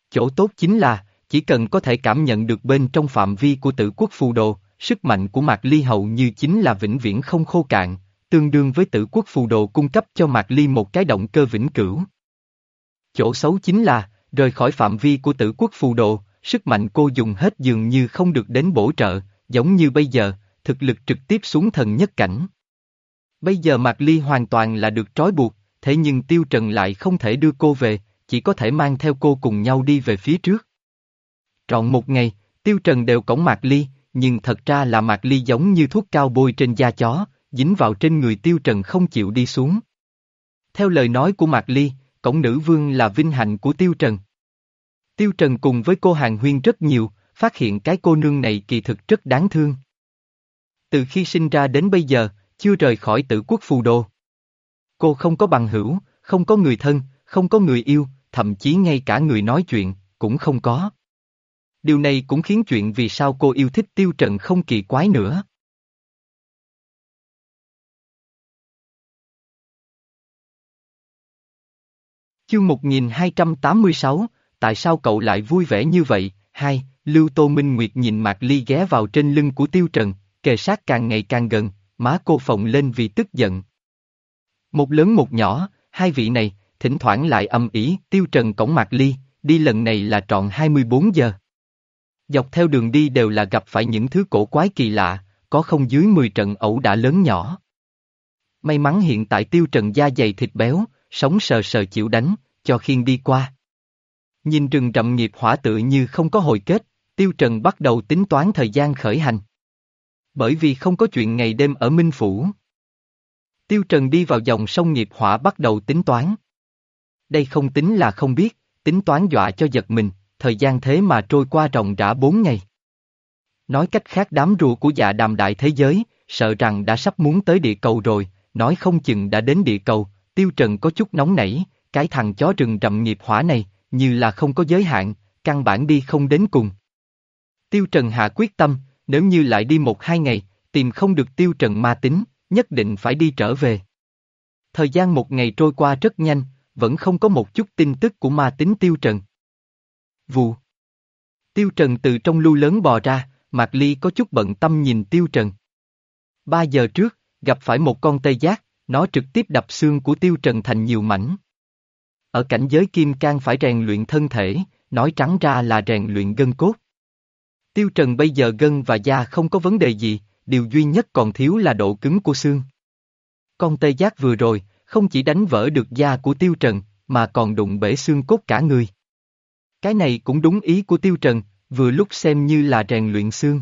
Chỗ tốt chính là, chỉ cần có thể cảm nhận được bên trong phạm vi của tử quốc phù đồ, sức mạnh của Mạc Ly hầu như chính là vĩnh viễn không khô cạn, tương đương với tử quốc phù đồ cung cấp cho Mạc Ly một cái động cơ vĩnh cửu. Chỗ xấu chính là, rời khỏi phạm vi của tử quốc phù đồ, sức mạnh cô dùng hết dường như không được đến bổ trợ, giống như bây giờ, thực lực trực tiếp xuống thần nhất cảnh. Bây giờ Mạc Ly hoàn toàn là được trói buộc, thế nhưng Tiêu Trần lại không thể đưa cô về, chỉ có thể mang theo cô cùng nhau đi về phía trước. Trọn một ngày, Tiêu Trần đều cổng Mạc Ly, nhưng thật ra là Mạc Ly giống như thuốc cao bôi trên da chó, dính vào trên người Tiêu Trần không chịu đi xuống. Theo lời nói của Mạc Ly, cổng nữ vương là vinh hạnh của Tiêu Trần. Tiêu Trần cùng với cô Hàng Huyên rất nhiều, phát hiện cái cô nương này kỳ thực rất đáng thương. Từ khi sinh ra đến bây giờ, chưa rời khỏi tử quốc phù đô. Cô không có bằng hữu, không có người thân, không có người yêu, thậm chí ngay cả người nói chuyện, cũng không có. Điều này cũng khiến chuyện vì sao cô yêu thích tiêu trần không kỳ quái nữa. Chương 1286, tại sao cậu lại vui vẻ như vậy? Hai, Lưu Tô Minh Nguyệt nhìn Mạc Ly ghé vào trên lưng của Tiêu Trần, kề sát càng ngày càng gần, má cô phồng lên vì tức giận. Một lớn một nhỏ, hai vị này, thỉnh thoảng lại âm ý, Tiêu Trần cổng Mạc Ly, đi lần này là trọn 24 giờ. Dọc theo đường đi đều là gặp phải những thứ cổ quái kỳ lạ, có không dưới 10 trận ẩu đả lớn nhỏ. May mắn hiện tại Tiêu Trần da dày thịt béo, sống sờ sờ chịu đánh, cho khiên đi qua. Nhìn rừng rậm nghiệp hỏa tự như không có hồi kết, Tiêu Trần bắt đầu tính toán thời gian khởi hành. Bởi vì không có chuyện ngày đêm ở Minh Phủ. Tiêu Trần đi vào dòng sông nghiệp hỏa bắt đầu tính toán. Đây không tính là không biết, tính toán dọa cho giật mình, thời gian thế mà trôi qua ròng rã bốn ngày. Nói cách khác đám rùa của dạ đàm đại thế giới, sợ rằng đã sắp muốn tới địa cầu rồi, nói không chừng đã đến địa cầu, Tiêu Trần có chút nóng nảy, cái thằng chó rừng rậm nghiệp hỏa này, như là không có giới hạn, căn bản đi không đến cùng. Tiêu Trần hạ quyết tâm, nếu như lại đi một hai ngày, tìm không được Tiêu Trần ma tính, nhất định phải đi trở về. Thời gian một ngày trôi qua rất nhanh, vẫn không có một chút tin tức của ma tính Tiêu Trần. Vù. Tiêu Trần từ trong lưu lớn bò ra, Mạc Ly có chút bận tâm nhìn Tiêu Trần. Ba giờ trước, gặp phải một con tê giác, nó trực tiếp đập xương của Tiêu Trần thành nhiều mảnh. Ở cảnh giới kim can phải rèn luyện thân thể, nói trắng ra là rèn luyện gân cốt. Tiêu Trần bây giờ gân và da không có vấn đề gì, điều duy nhất còn thiếu là độ cứng của xương. Con tê giác vừa rồi, không chỉ đánh vỡ được da của Tiêu Trần, mà còn đụng bể xương cốt cả người. Cái này cũng đúng ý của Tiêu Trần, vừa lúc xem như là rèn luyện xương.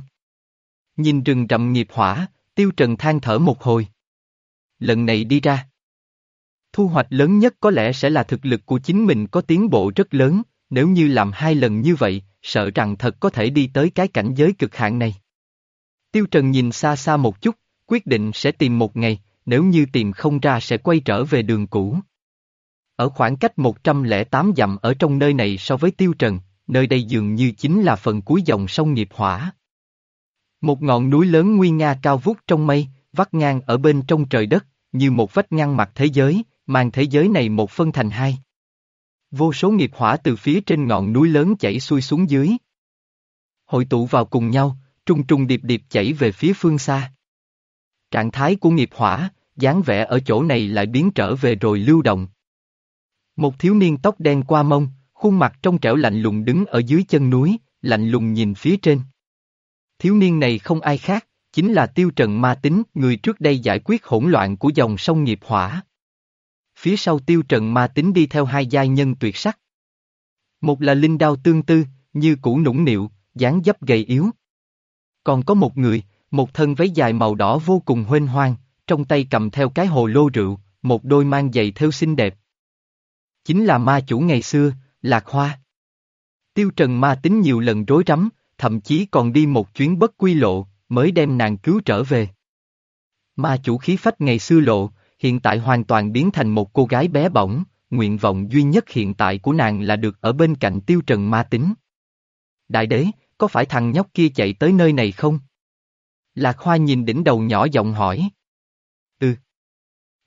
Nhìn rừng rậm nghiệp hỏa, Tiêu Trần than thở một hồi. Lần này đi ra. Thu hoạch lớn nhất có lẽ sẽ là thực lực của chính mình có tiến bộ rất lớn, nếu như làm hai lần như vậy, sợ rằng thật có thể đi tới cái cảnh giới cực hạn này. Tiêu Trần nhìn xa xa một chút, quyết định sẽ tìm một ngày, nếu như tìm không ra sẽ quay trở về đường cũ. Ở khoảng cách 108 dặm ở trong nơi này so với Tiêu Trần, nơi đây dường như chính là phần cuối dòng sông nghiệp hỏa. Một ngọn núi lớn nguy nga cao vút trong mây, vắt ngang ở bên trong trời đất, như một vách ngăn mặt thế giới, mang thế giới này một phân thành hai. Vô số nghiệp hỏa từ phía trên ngọn núi lớn chảy xuôi xuống dưới. Hội tụ vào cùng nhau, trung trung điệp điệp chảy về phía phương xa. Trạng thái của nghiệp hỏa, dáng vẻ ở chỗ này lại biến trở về rồi lưu động. Một thiếu niên tóc đen qua mông, khuôn mặt trong trẻo lạnh lùng đứng ở dưới chân núi, lạnh lùng nhìn phía trên. Thiếu niên này không ai khác, chính là tiêu trần ma tính, người trước đây giải quyết hỗn loạn của dòng sông nghiệp hỏa. Phía sau tiêu trần ma tính đi theo hai giai nhân tuyệt sắc. Một là linh đao tương tư, như cũ nũng nịu, dáng dấp gầy yếu. Còn có một người, một thân váy dài màu đỏ vô cùng huênh hoang, trong tay cầm theo cái hồ lô rượu, một đôi mang giày theo xinh đẹp. Chính là ma chủ ngày xưa, Lạc Hoa. Tiêu Trần ma tính nhiều lần rối rắm, thậm chí còn đi một chuyến bất quy lộ, mới đem nàng cứu trở về. Ma chủ khí phách ngày xưa lộ, hiện tại hoàn toàn biến thành một cô gái bé bỏng, nguyện vọng duy nhất hiện tại của nàng là được ở bên cạnh tiêu trần ma tính. Đại đế, có phải thằng nhóc kia chạy tới nơi này không? Lạc Hoa nhìn đỉnh đầu nhỏ giọng hỏi. Ừ.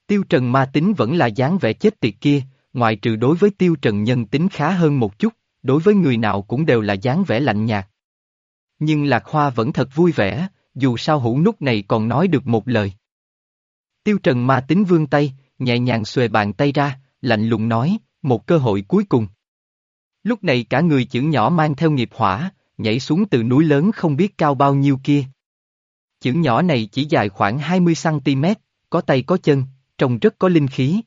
Tiêu trần ma tính vẫn là dáng vẻ chết tiệt kia, ngoại trừ đối với tiêu trần nhân tính khá hơn một chút, đối với người nào cũng đều là dáng vẻ lạnh nhạt. Nhưng Lạc Hoa vẫn thật vui vẻ, dù sao hũ nút này còn nói được một lời. Tiêu Trần ma tính vương tay, nhẹ nhàng xuề bàn tay ra, lạnh lùng nói, một cơ hội cuối cùng. Lúc này cả người chữ nhỏ mang theo nghiệp hỏa, nhảy xuống từ núi lớn không biết cao bao nhiêu kia. Chữ nhỏ này chỉ dài khoảng 20cm, có tay có chân, trông rất có linh khí.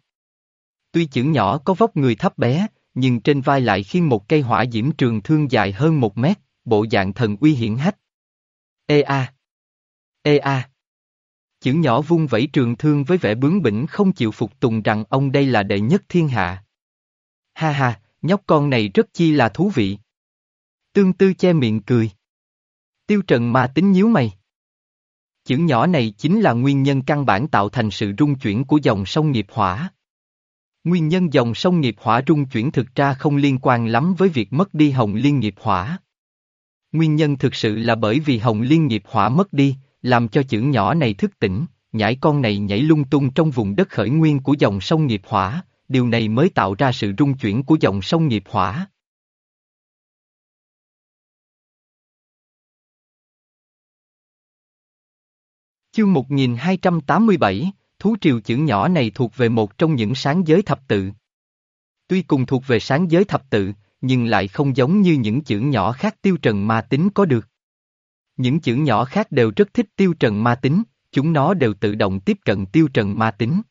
Tuy chữ nhỏ có vóc người thấp bé, nhưng trên vai lại khiêng một cây hỏa diễm trường thương dài hơn một mét, bộ dạng thần uy hiển hách. Ê a! Ê a! Chữ nhỏ vung vẩy trường thương với vẻ bướng bỉnh không chịu phục tùng rằng ông đây là đệ nhất thiên hạ. Ha ha, nhóc con này rất chi là thú vị. Tương tư che miệng cười. Tiêu trần mà tính nhíu mày. Chữ nhỏ này chính là nguyên nhân căn bản tạo thành sự rung chuyển của dòng sông nghiệp hỏa. Nguyên nhân dòng sông nghiệp hỏa rung chuyển thực ra không liên quan lắm với việc mất đi hồng liên nghiệp hỏa. Nguyên nhân thực sự là bởi vì hồng liên nghiệp hỏa mất đi, làm cho chữ nhỏ này thức tỉnh, nhảy con này nhảy lung tung trong vùng đất khởi nguyên của dòng sông nghiệp hỏa, điều này mới tạo ra sự rung chuyển của dòng sông nghiệp hỏa. Chương 1287, Thú triều chữ nhỏ này thuộc về một trong những sáng giới thập tự. Tuy cùng thuộc về sáng giới thập tự, nhưng lại không giống như những chữ nhỏ khác tiêu trần ma tính có được. Những chữ nhỏ khác đều rất thích tiêu trần ma tính, chúng nó đều tự động tiếp cận tiêu trần ma tính.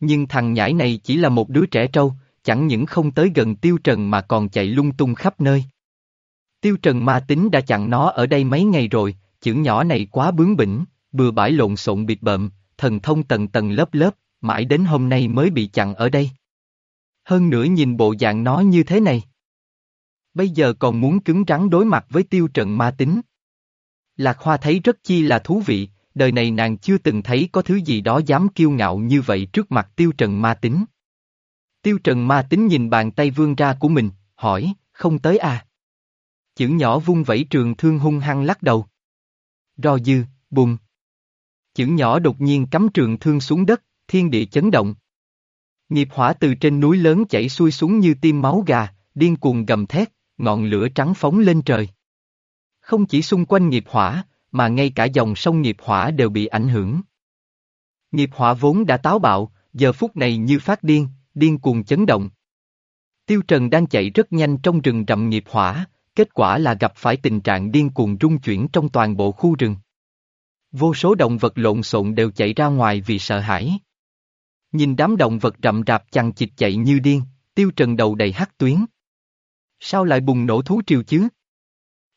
Nhưng thằng nhãi này chỉ là một đứa trẻ trâu, chẳng những không tới gần tiêu trần mà còn chạy lung tung khắp nơi. Tiêu trần ma tính đã chặn nó ở đây mấy ngày rồi, chữ nhỏ này quá bướng bỉnh, bừa bãi lộn xộn bịt bợm, thần thông tầng tầng lớp lớp, mãi đến hôm nay mới bị chặn ở đây. Hơn nữa nhìn bộ dạng nó như thế này. Bây giờ còn muốn cứng rắn đối mặt với tiêu trần ma tính. Lạc Hoa thấy rất chi là thú vị, đời này nàng chưa từng thấy có thứ gì đó dám kiêu ngạo như vậy trước mặt tiêu trần ma tính. Tiêu trần ma tính nhìn bàn tay vươn ra của mình, hỏi, không tới à? Chữ nhỏ vung vẩy trường thương hung hăng lắc đầu. Ro dư, bùng. Chữ nhỏ đột nhiên cắm trường thương xuống đất, thiên địa chấn động. Nghiệp hỏa từ trên núi lớn chảy xuôi xuống như tim máu gà, điên cuồng gầm thét, ngọn lửa trắng phóng lên trời. Không chỉ xung quanh nghiệp hỏa, mà ngay cả dòng sông nghiệp hỏa đều bị ảnh hưởng. Nghiệp hỏa vốn đã táo bạo, giờ phút này như phát điên, điên cuồng chấn động. Tiêu Trần đang chạy rất nhanh trong rừng rậm nghiệp hỏa, kết quả là gặp phải tình trạng điên cuồng rung chuyển trong toàn bộ khu rừng. Vô số động vật lộn xộn đều chạy ra ngoài vì sợ hãi. Nhìn đám động vật rậm rạp chằng chịt chạy như điên, Tiêu Trần đầu đầy hắc tuyến. Sao lại bùng nổ thú triều chứ?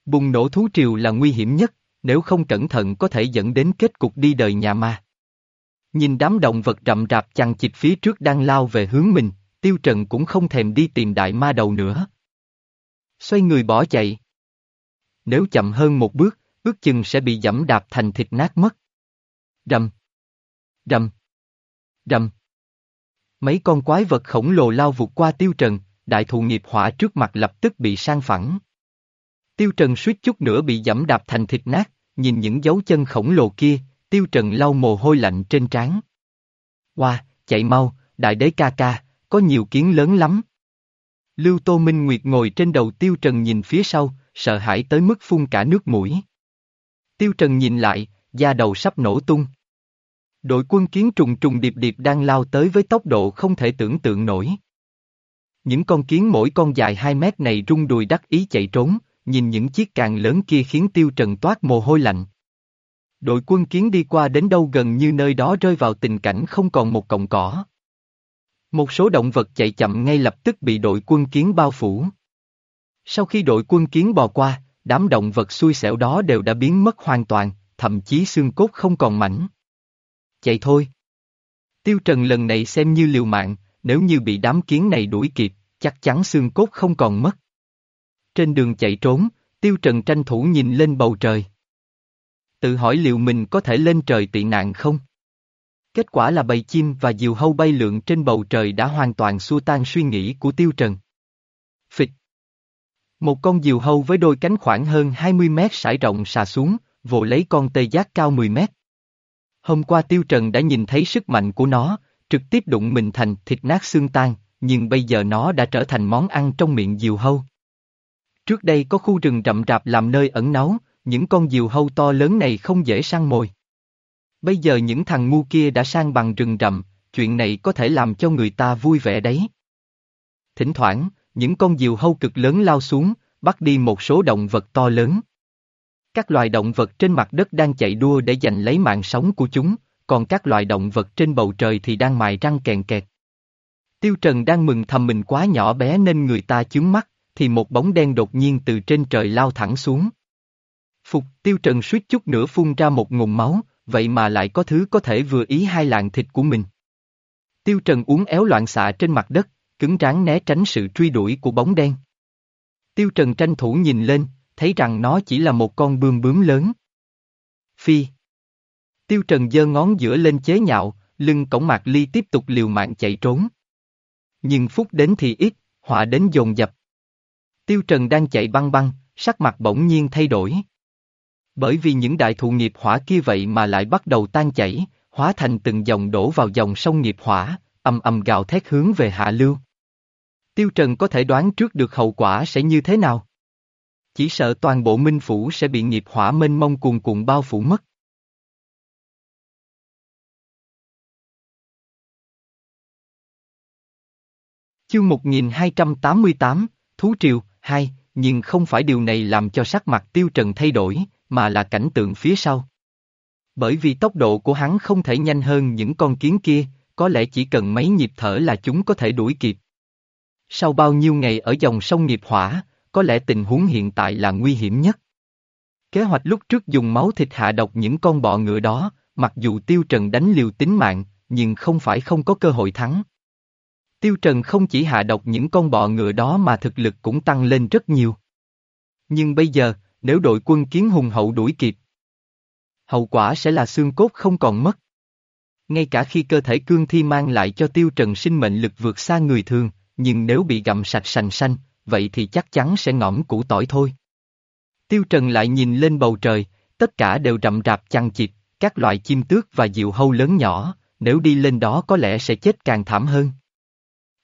Bùng nổ thú triều là nguy hiểm nhất, nếu không cẩn thận có thể dẫn đến kết cục đi đời nhà ma. Nhìn đám động vật rậm rạp chằng chịt phía trước đang lao về hướng mình, Tiêu Trần cũng không thèm đi tìm đại ma đầu nữa. Xoay người bỏ chạy. Nếu chậm hơn một bước, ước chừng sẽ bị dẫm đạp thành thịt nát mất. Rầm. Rầm. Rầm. Mấy con quái vật khổng lồ lao vụt qua Tiêu Trần, đại thụ nghiệp hỏa trước mặt lập tức bị sang phẳng. Tiêu Trần suýt chút nữa bị dẫm đạp thành thịt nát, nhìn những dấu chân khổng lồ kia, Tiêu Trần lau mồ hôi lạnh trên trán. Qua, wow, chạy mau, đại đế ca ca, có nhiều kiến lớn lắm. Lưu Tô Minh Nguyệt ngồi trên đầu Tiêu Trần nhìn phía sau, sợ hãi tới mức phun cả nước mũi. Tiêu Trần nhìn lại, da đầu sắp nổ tung. Đội quân kiến trùng trùng điệp điệp đang lao tới với tốc độ không thể tưởng tượng nổi. Những con kiến mỗi con dài 2 mét này rung đùi đắc ý chạy trốn, nhìn những chiếc càng lớn kia khiến tiêu trần toát mồ hôi lạnh. Đội quân kiến đi qua đến đâu gần như nơi đó rơi vào tình cảnh không còn một cọng cỏ. Một số động vật chạy chậm ngay lập tức bị đội quân kiến bao phủ. Sau khi đội quân kiến bò qua, đám động vật xui xẻo đó đều đã biến mất hoàn toàn, thậm chí xương cốt không còn mảnh. Chạy thôi. Tiêu Trần lần này xem như liều mạng, nếu như bị đám kiến này đuổi kịp, chắc chắn xương cốt không còn mất. Trên đường chạy trốn, Tiêu Trần tranh thủ nhìn lên bầu trời. Tự hỏi liệu mình có thể lên trời tị nạn không? Kết quả là bầy chim và diều hâu bay lượn trên bầu trời đã hoàn toàn xua tan suy nghĩ của Tiêu Trần. Phịch. Một con diều hâu với đôi cánh khoảng hơn 20 mét sải rộng xà xuống, vồ lấy con tê giác cao 10 mét. Hôm qua Tiêu Trần đã nhìn thấy sức mạnh của nó, trực tiếp đụng mình thành thịt nát xương tan, nhưng bây giờ nó đã trở thành món ăn trong miệng diều hâu. Trước đây có khu rừng rậm rạp làm nơi ẩn náu, những con diều hâu to lớn này không dễ săn mồi. Bây giờ những thằng ngu kia đã sang bằng rừng rậm, chuyện này có thể làm cho người ta vui vẻ đấy. Thỉnh thoảng, những con diều hâu cực lớn lao xuống, bắt đi một số động vật to lớn. Các loài động vật trên mặt đất đang chạy đua để giành lấy mạng sống của chúng, còn các loài động vật trên bầu trời thì đang mài răng kèn kẹt. Tiêu Trần đang mừng thầm mình quá nhỏ bé nên người ta chướng mắt, thì một bóng đen đột nhiên từ trên trời lao thẳng xuống. Phục, tiêu trần suýt chút nữa phun ra một ngụm máu, vậy mà lại có thứ có thể vừa ý hai lạng thịt của mình. Tiêu trần uống éo loạn xạ trên mặt đất, cứng rắn né tránh sự truy đuổi của bóng đen. Tiêu trần tranh thủ nhìn lên, thấy rằng nó chỉ là một con bươm bướm lớn. Phi. Tiêu trần giơ ngón giữa lên chế nhạo, lưng cổng mạc ly tiếp tục liều mạng chạy trốn. Nhưng phút đến thì ít, họa đến dồn dập. Tiêu trần đang chạy băng băng, sắc mặt bỗng nhiên thay đổi. Bởi vì những đại thụ nghiệp hỏa kia vậy mà lại bắt đầu tan chảy, hóa thành từng dòng đổ vào dòng sông nghiệp hỏa, âm âm gào thét hướng về hạ lưu. Tiêu Trần có thể đoán trước được hậu quả sẽ như thế nào. Chỉ sợ toàn bộ minh phủ sẽ bị nghiệp hỏa mênh mông cuồn cuộn bao phủ mất. Chương 1288, Thú Triều, 2, nhưng không phải điều này làm cho sắc mặt Tiêu Trần thay đổi, mà là cảnh tượng phía sau. Bởi vì tốc độ của hắn không thể nhanh hơn những con kiến kia, có lẽ chỉ cần mấy nhịp thở là chúng có thể đuổi kịp. Sau bao nhiêu ngày ở dòng sông nghiệp hỏa, có lẽ tình huống hiện tại là nguy hiểm nhất. Kế hoạch lúc trước dùng máu thịt hạ độc những con bọ ngựa đó, mặc dù Tiêu Trần đánh liều tính mạng, nhưng không phải không có cơ hội thắng. Tiêu Trần không chỉ hạ độc những con bọ ngựa đó mà thực lực cũng tăng lên rất nhiều. Nhưng bây giờ, nếu đội quân kiến hùng hậu đuổi kịp, hậu quả sẽ là xương cốt không còn mất. Ngay cả khi cơ thể cương thi mang lại cho Tiêu Trần sinh mệnh lực vượt xa người thường, nhưng nếu bị gặm sạch sành xanh, vậy thì chắc chắn sẽ ngõm củ tỏi thôi. Tiêu Trần lại nhìn lên bầu trời, tất cả đều rậm rạp chằng chịt, các loại chim tước và diều hâu lớn nhỏ, nếu đi lên đó có lẽ sẽ chết càng thảm hơn.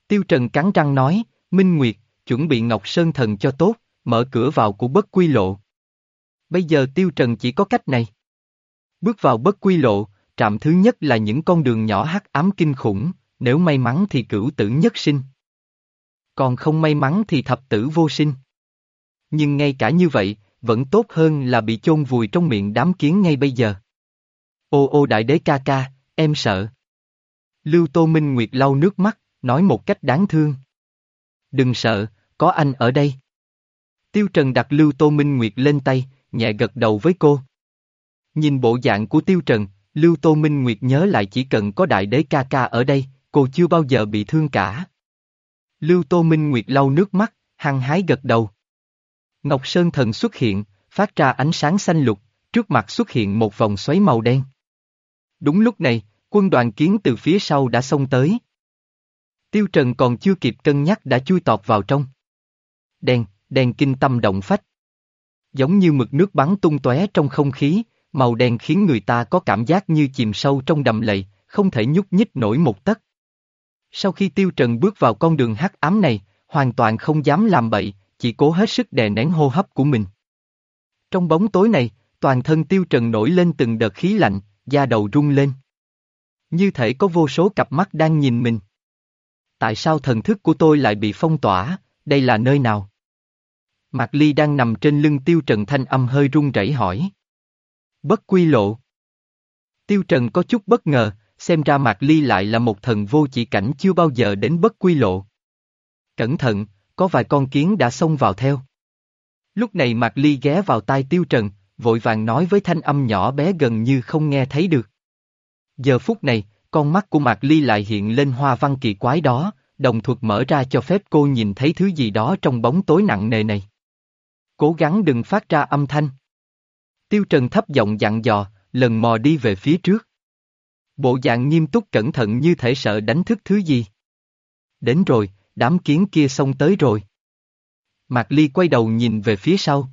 Tiêu Trần cắn răng nói, Minh Nguyệt, chuẩn bị Ngọc Sơn Thần cho tốt, mở cửa vào của bất quy lộ. Bây giờ Tiêu Trần chỉ có cách này. Bước vào bất quy lộ, trạm thứ nhất là những con đường nhỏ hắc ám kinh khủng, nếu may mắn thì cửu tử nhất sinh. Còn không may mắn thì thập tử vô sinh. Nhưng ngay cả như vậy, vẫn tốt hơn là bị chôn vùi trong miệng đám kiến ngay bây giờ. Ô ô đại đế ca ca, em sợ. Lưu Tô Minh Nguyệt lau nước mắt, nói một cách đáng thương. Đừng sợ, có anh ở đây. Tiêu Trần đặt Lưu Tô Minh Nguyệt lên tay, nhẹ gật đầu với cô. Nhìn bộ dạng của Tiêu Trần, Lưu Tô Minh Nguyệt nhớ lại chỉ cần có đại đế ca ca ở đây, cô chưa bao giờ bị thương cả. Lưu Tô Minh Nguyệt lau nước mắt, hăng hái gật đầu. Ngọc Sơn Thần xuất hiện, phát ra ánh sáng xanh lục, trước mặt xuất hiện một vòng xoáy màu đen. Đúng lúc này, quân đoàn kiến từ phía sau đã xông tới. Tiêu Trần còn chưa kịp cân nhắc đã chui tọt vào trong. Đèn, đèn kinh tâm động phách. Giống như mực nước bắn tung tóe trong không khí, màu đen khiến người ta có cảm giác như chìm sâu trong đầm lầy, không thể nhúc nhích nổi một tấc. Sau khi Tiêu Trần bước vào con đường hắc ám này, hoàn toàn không dám làm bậy, chỉ cố hết sức đè nén hô hấp của mình. Trong bóng tối này, toàn thân Tiêu Trần nổi lên từng đợt khí lạnh, da đầu rung lên. Như thể có vô số cặp mắt đang nhìn mình. Tại sao thần thức của tôi lại bị phong tỏa, đây là nơi nào? Mạc Ly đang nằm trên lưng Tiêu Trần thanh âm hơi run rẩy hỏi. Bất quy lộ. Tiêu Trần có chút bất ngờ, xem ra Mạc Ly lại là một thần vô chỉ cảnh chưa bao giờ đến bất quy lộ. Cẩn thận, có vài con kiến đã xông vào theo. Lúc này Mạc Ly ghé vào tai Tiêu Trần, vội vàng nói với thanh âm nhỏ bé gần như không nghe thấy được. Giờ phút này, con mắt của Mạc Ly lại hiện lên hoa văn kỳ quái đó, đồng thuật mở ra cho phép cô nhìn thấy thứ gì đó trong bóng tối nặng nề này. Cố gắng đừng phát ra âm thanh. Tiêu Trần thấp giọng dặn dò, lần mò đi về phía trước. Bộ dạng nghiêm túc cẩn thận như thể sợ đánh thức thứ gì. Đến rồi, đám kiến kia xông tới rồi. Mạc Ly quay đầu nhìn về phía sau.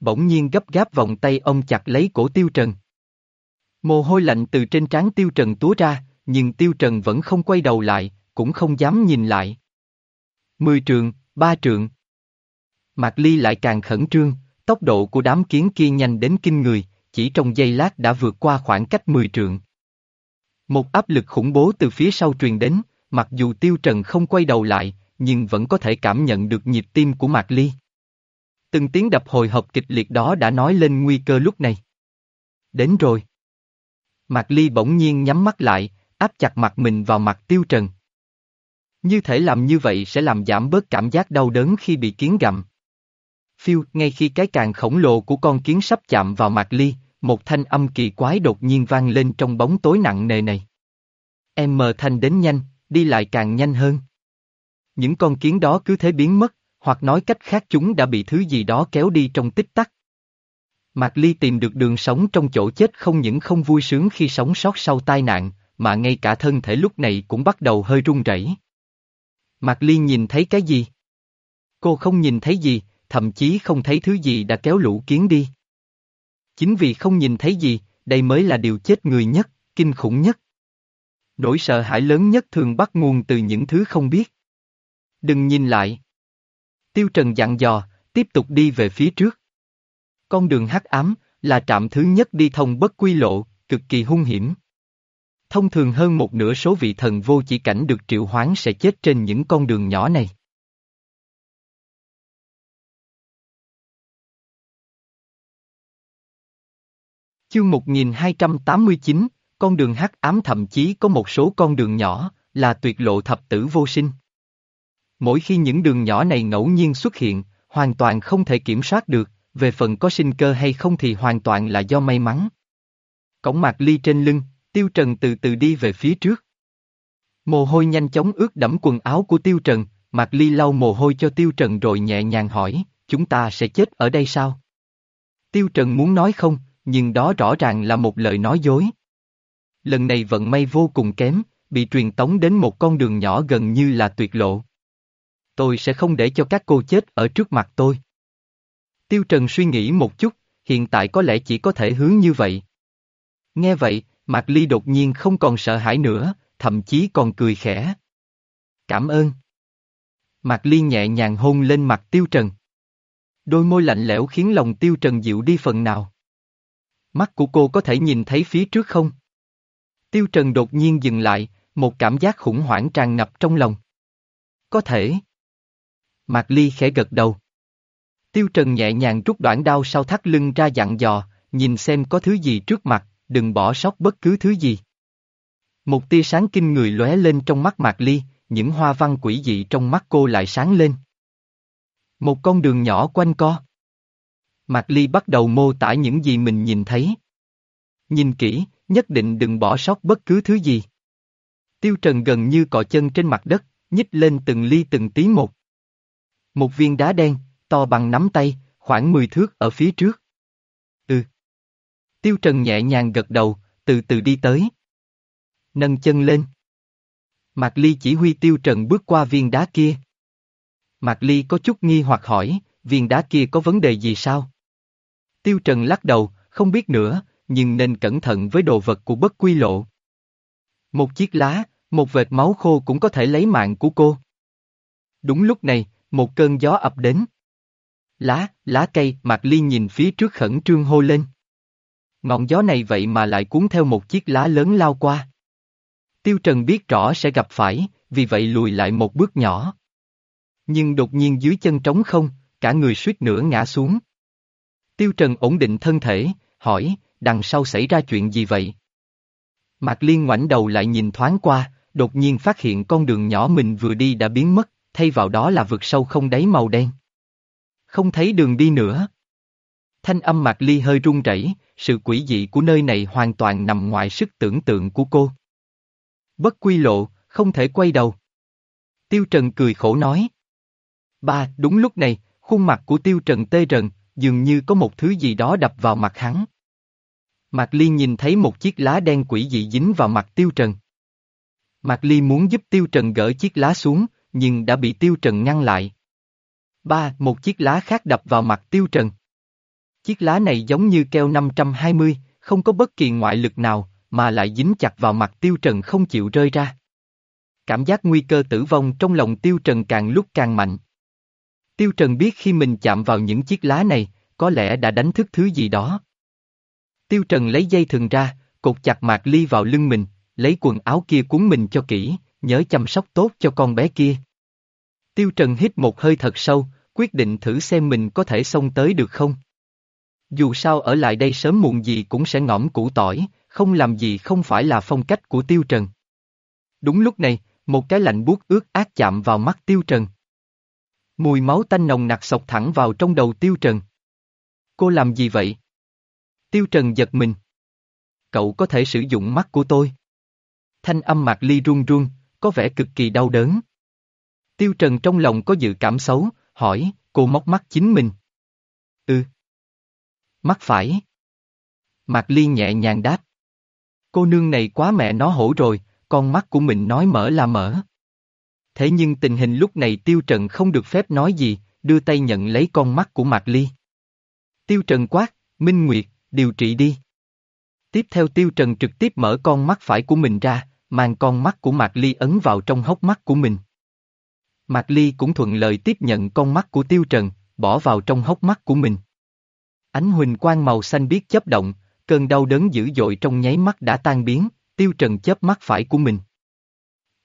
Bỗng nhiên gấp gáp vòng tay ông chặt lấy cổ Tiêu Trần. Mồ hôi lạnh từ trên trán Tiêu Trần túa ra, nhưng Tiêu Trần vẫn không quay đầu lại, cũng không dám nhìn lại. Mười trường, ba trường, Mạc Ly lại càng khẩn trương, tốc độ của đám kiến kia nhanh đến kinh người, chỉ trong giây lát đã vượt qua khoảng cách mười trượng. Một áp lực khủng bố từ phía sau truyền đến, mặc dù Tiêu Trần không quay đầu lại, nhưng vẫn có thể cảm nhận được nhịp tim của Mạc Ly. Từng tiếng đập hồi hộp kịch liệt đó đã nói lên nguy cơ lúc này. Đến rồi. Mạc Ly bỗng nhiên nhắm mắt lại, áp chặt mặt mình vào mặt Tiêu Trần. Như thể làm như vậy sẽ làm giảm bớt cảm giác đau đớn khi bị kiến gặm. Phiêu, ngay khi cái càng khổng lồ của con kiến sắp chạm vào Mạc Ly, một thanh âm kỳ quái đột nhiên vang lên trong bóng tối nặng nề này. Em mờ thanh đến nhanh, đi lại càng nhanh hơn. Những con kiến đó cứ thế biến mất, hoặc nói cách khác chúng đã bị thứ gì đó kéo đi trong tích tắc. Mạc Ly tìm được đường sống trong chỗ chết không những không vui sướng khi sống sót sau tai nạn, mà ngay cả thân thể lúc này cũng bắt đầu hơi run rẩy. Mạc Ly nhìn thấy cái gì? Cô không nhìn thấy gì, thậm chí không thấy thứ gì đã kéo lũ kiến đi. Chính vì không nhìn thấy gì, đây mới là điều chết người nhất, kinh khủng nhất. Nỗi sợ hãi lớn nhất thường bắt nguồn từ những thứ không biết. Đừng nhìn lại. Tiêu Trần dặn dò, tiếp tục đi về phía trước. Con đường hắc ám, là trạm thứ nhất đi thông bất quy lộ, cực kỳ hung hiểm. Thông thường hơn một nửa số vị thần vô chỉ cảnh được triệu hoán sẽ chết trên những con đường nhỏ này. Chương 1289, con đường hắc ám thậm chí có một số con đường nhỏ, là tuyệt lộ thập tử vô sinh. Mỗi khi những đường nhỏ này ngẫu nhiên xuất hiện, hoàn toàn không thể kiểm soát được, về phần có sinh cơ hay không thì hoàn toàn là do may mắn. Cổng mạc ly trên lưng, Tiêu Trần từ từ đi về phía trước. Mồ hôi nhanh chóng ướt đẫm quần áo của Tiêu Trần, Mạc Ly lau mồ hôi cho Tiêu Trần rồi nhẹ nhàng hỏi, chúng ta sẽ chết ở đây sao? Tiêu Trần muốn nói không, nhưng đó rõ ràng là một lời nói dối. Lần này vận may vô cùng kém, bị truyền tống đến một con đường nhỏ gần như là tuyệt lộ. Tôi sẽ không để cho các cô chết ở trước mặt tôi. Tiêu Trần suy nghĩ một chút, hiện tại có lẽ chỉ có thể hướng như vậy. Nghe vậy, Mạc Ly đột nhiên không còn sợ hãi nữa, thậm chí còn cười khẽ. Cảm ơn. Mạc Ly nhẹ nhàng hôn lên mặt Tiêu Trần. Đôi môi lạnh lẽo khiến lòng Tiêu Trần dịu đi phần nào. Mắt của cô có thể nhìn thấy phía trước không? Tiêu Trần đột nhiên dừng lại, một cảm giác khủng hoảng tràn ngập trong lòng. Có thể. Mạc Ly khẽ gật đầu. Tiêu Trần nhẹ nhàng rút đoạn đao sau thắt lưng ra dặn dò, nhìn xem có thứ gì trước mặt, đừng bỏ sót bất cứ thứ gì. Một tia sáng kinh người lóe lên trong mắt Mạc Ly, những hoa văn quỷ dị trong mắt cô lại sáng lên. Một con đường nhỏ quanh co. Mạc Ly bắt đầu mô tả những gì mình nhìn thấy. Nhìn kỹ, nhất định đừng bỏ sót bất cứ thứ gì. Tiêu Trần gần như cọ chân trên mặt đất, nhích lên từng ly từng tí một. Một viên đá đen, to bằng nắm tay, khoảng 10 thước ở phía trước. Ừ. Tiêu Trần nhẹ nhàng gật đầu, từ từ đi tới. Nâng chân lên. Mạc Ly chỉ huy Tiêu Trần bước qua viên đá kia. Mạc Ly có chút nghi hoặc hỏi, viên đá kia có vấn đề gì sao? Tiêu Trần lắc đầu, không biết nữa, nhưng nên cẩn thận với đồ vật của bất quy lộ. Một chiếc lá, một vệt máu khô cũng có thể lấy mạng của cô. Đúng lúc này, một cơn gió ập đến. Lá, lá cây, Mạc Ly nhìn phía trước khẩn trương hô lên. Ngọn gió này vậy mà lại cuốn theo một chiếc lá lớn lao qua. Tiêu Trần biết rõ sẽ gặp phải, vì vậy lùi lại một bước nhỏ. Nhưng đột nhiên dưới chân trống không, cả người suýt nữa ngã xuống. Tiêu Trần ổn định thân thể, hỏi, đằng sau xảy ra chuyện gì vậy? Mạc Liên ngoảnh đầu lại nhìn thoáng qua, đột nhiên phát hiện con đường nhỏ mình vừa đi đã biến mất, thay vào đó là vực sâu không đáy màu đen. Không thấy đường đi nữa. Thanh âm Mạc Ly hơi run rẩy, sự quỷ dị của nơi này hoàn toàn nằm ngoài sức tưởng tượng của cô. Bất quy lộ, không thể quay đầu. Tiêu Trần cười khổ nói. Ba, đúng lúc này, khuôn mặt của Tiêu Trần tê rần, dường như có một thứ gì đó đập vào mặt hắn. Mạc Ly nhìn thấy một chiếc lá đen quỷ dị dính vào mặt Tiêu Trần. Mạc Ly muốn giúp Tiêu Trần gỡ chiếc lá xuống, nhưng đã bị Tiêu Trần ngăn lại. Ba, một chiếc lá khác đập vào mặt Tiêu Trần. Chiếc lá này giống như keo 520, không có bất kỳ ngoại lực nào, mà lại dính chặt vào mặt Tiêu Trần không chịu rơi ra. Cảm giác nguy cơ tử vong trong lòng Tiêu Trần càng lúc càng mạnh. Tiêu Trần biết khi mình chạm vào những chiếc lá này, có lẽ đã đánh thức thứ gì đó. Tiêu Trần lấy dây thừng ra, cột chặt Mạc Ly vào lưng mình, lấy quần áo kia cuốn mình cho kỹ, nhớ chăm sóc tốt cho con bé kia. Tiêu Trần hít một hơi thật sâu, quyết định thử xem mình có thể xông tới được không. Dù sao ở lại đây sớm muộn gì cũng sẽ ngõm củ tỏi, không làm gì không phải là phong cách của Tiêu Trần. Đúng lúc này, Một cái lạnh buốt ướt át chạm vào mắt Tiêu Trần. Mùi máu tanh nồng nặc sộc thẳng vào trong đầu Tiêu Trần. Cô làm gì vậy? Tiêu Trần giật mình. Cậu có thể sử dụng mắt của tôi. Thanh âm Mạc Ly run run, có vẻ cực kỳ đau đớn. Tiêu Trần trong lòng có dự cảm xấu, hỏi, cô móc mắt chính mình. Ừ. Mắt phải. Mạc Ly nhẹ nhàng đáp. Cô nương này quá mẹ nó hổ rồi, con mắt của mình nói mở là mở. Thế nhưng tình hình lúc này Tiêu Trần không được phép nói gì, đưa tay nhận lấy con mắt của Mạc Ly. Tiêu Trần quát, Minh Nguyệt, điều trị đi. Tiếp theo Tiêu Trần trực tiếp mở con mắt phải của mình ra, mang con mắt của Mạc Ly ấn vào trong hốc mắt của mình. Mạc Ly cũng thuận lợi tiếp nhận con mắt của Tiêu Trần, bỏ vào trong hốc mắt của mình. Ánh huỳnh quang màu xanh biếc chấp động, cơn đau đớn dữ dội trong nháy mắt đã tan biến, Tiêu Trần chớp mắt phải của mình.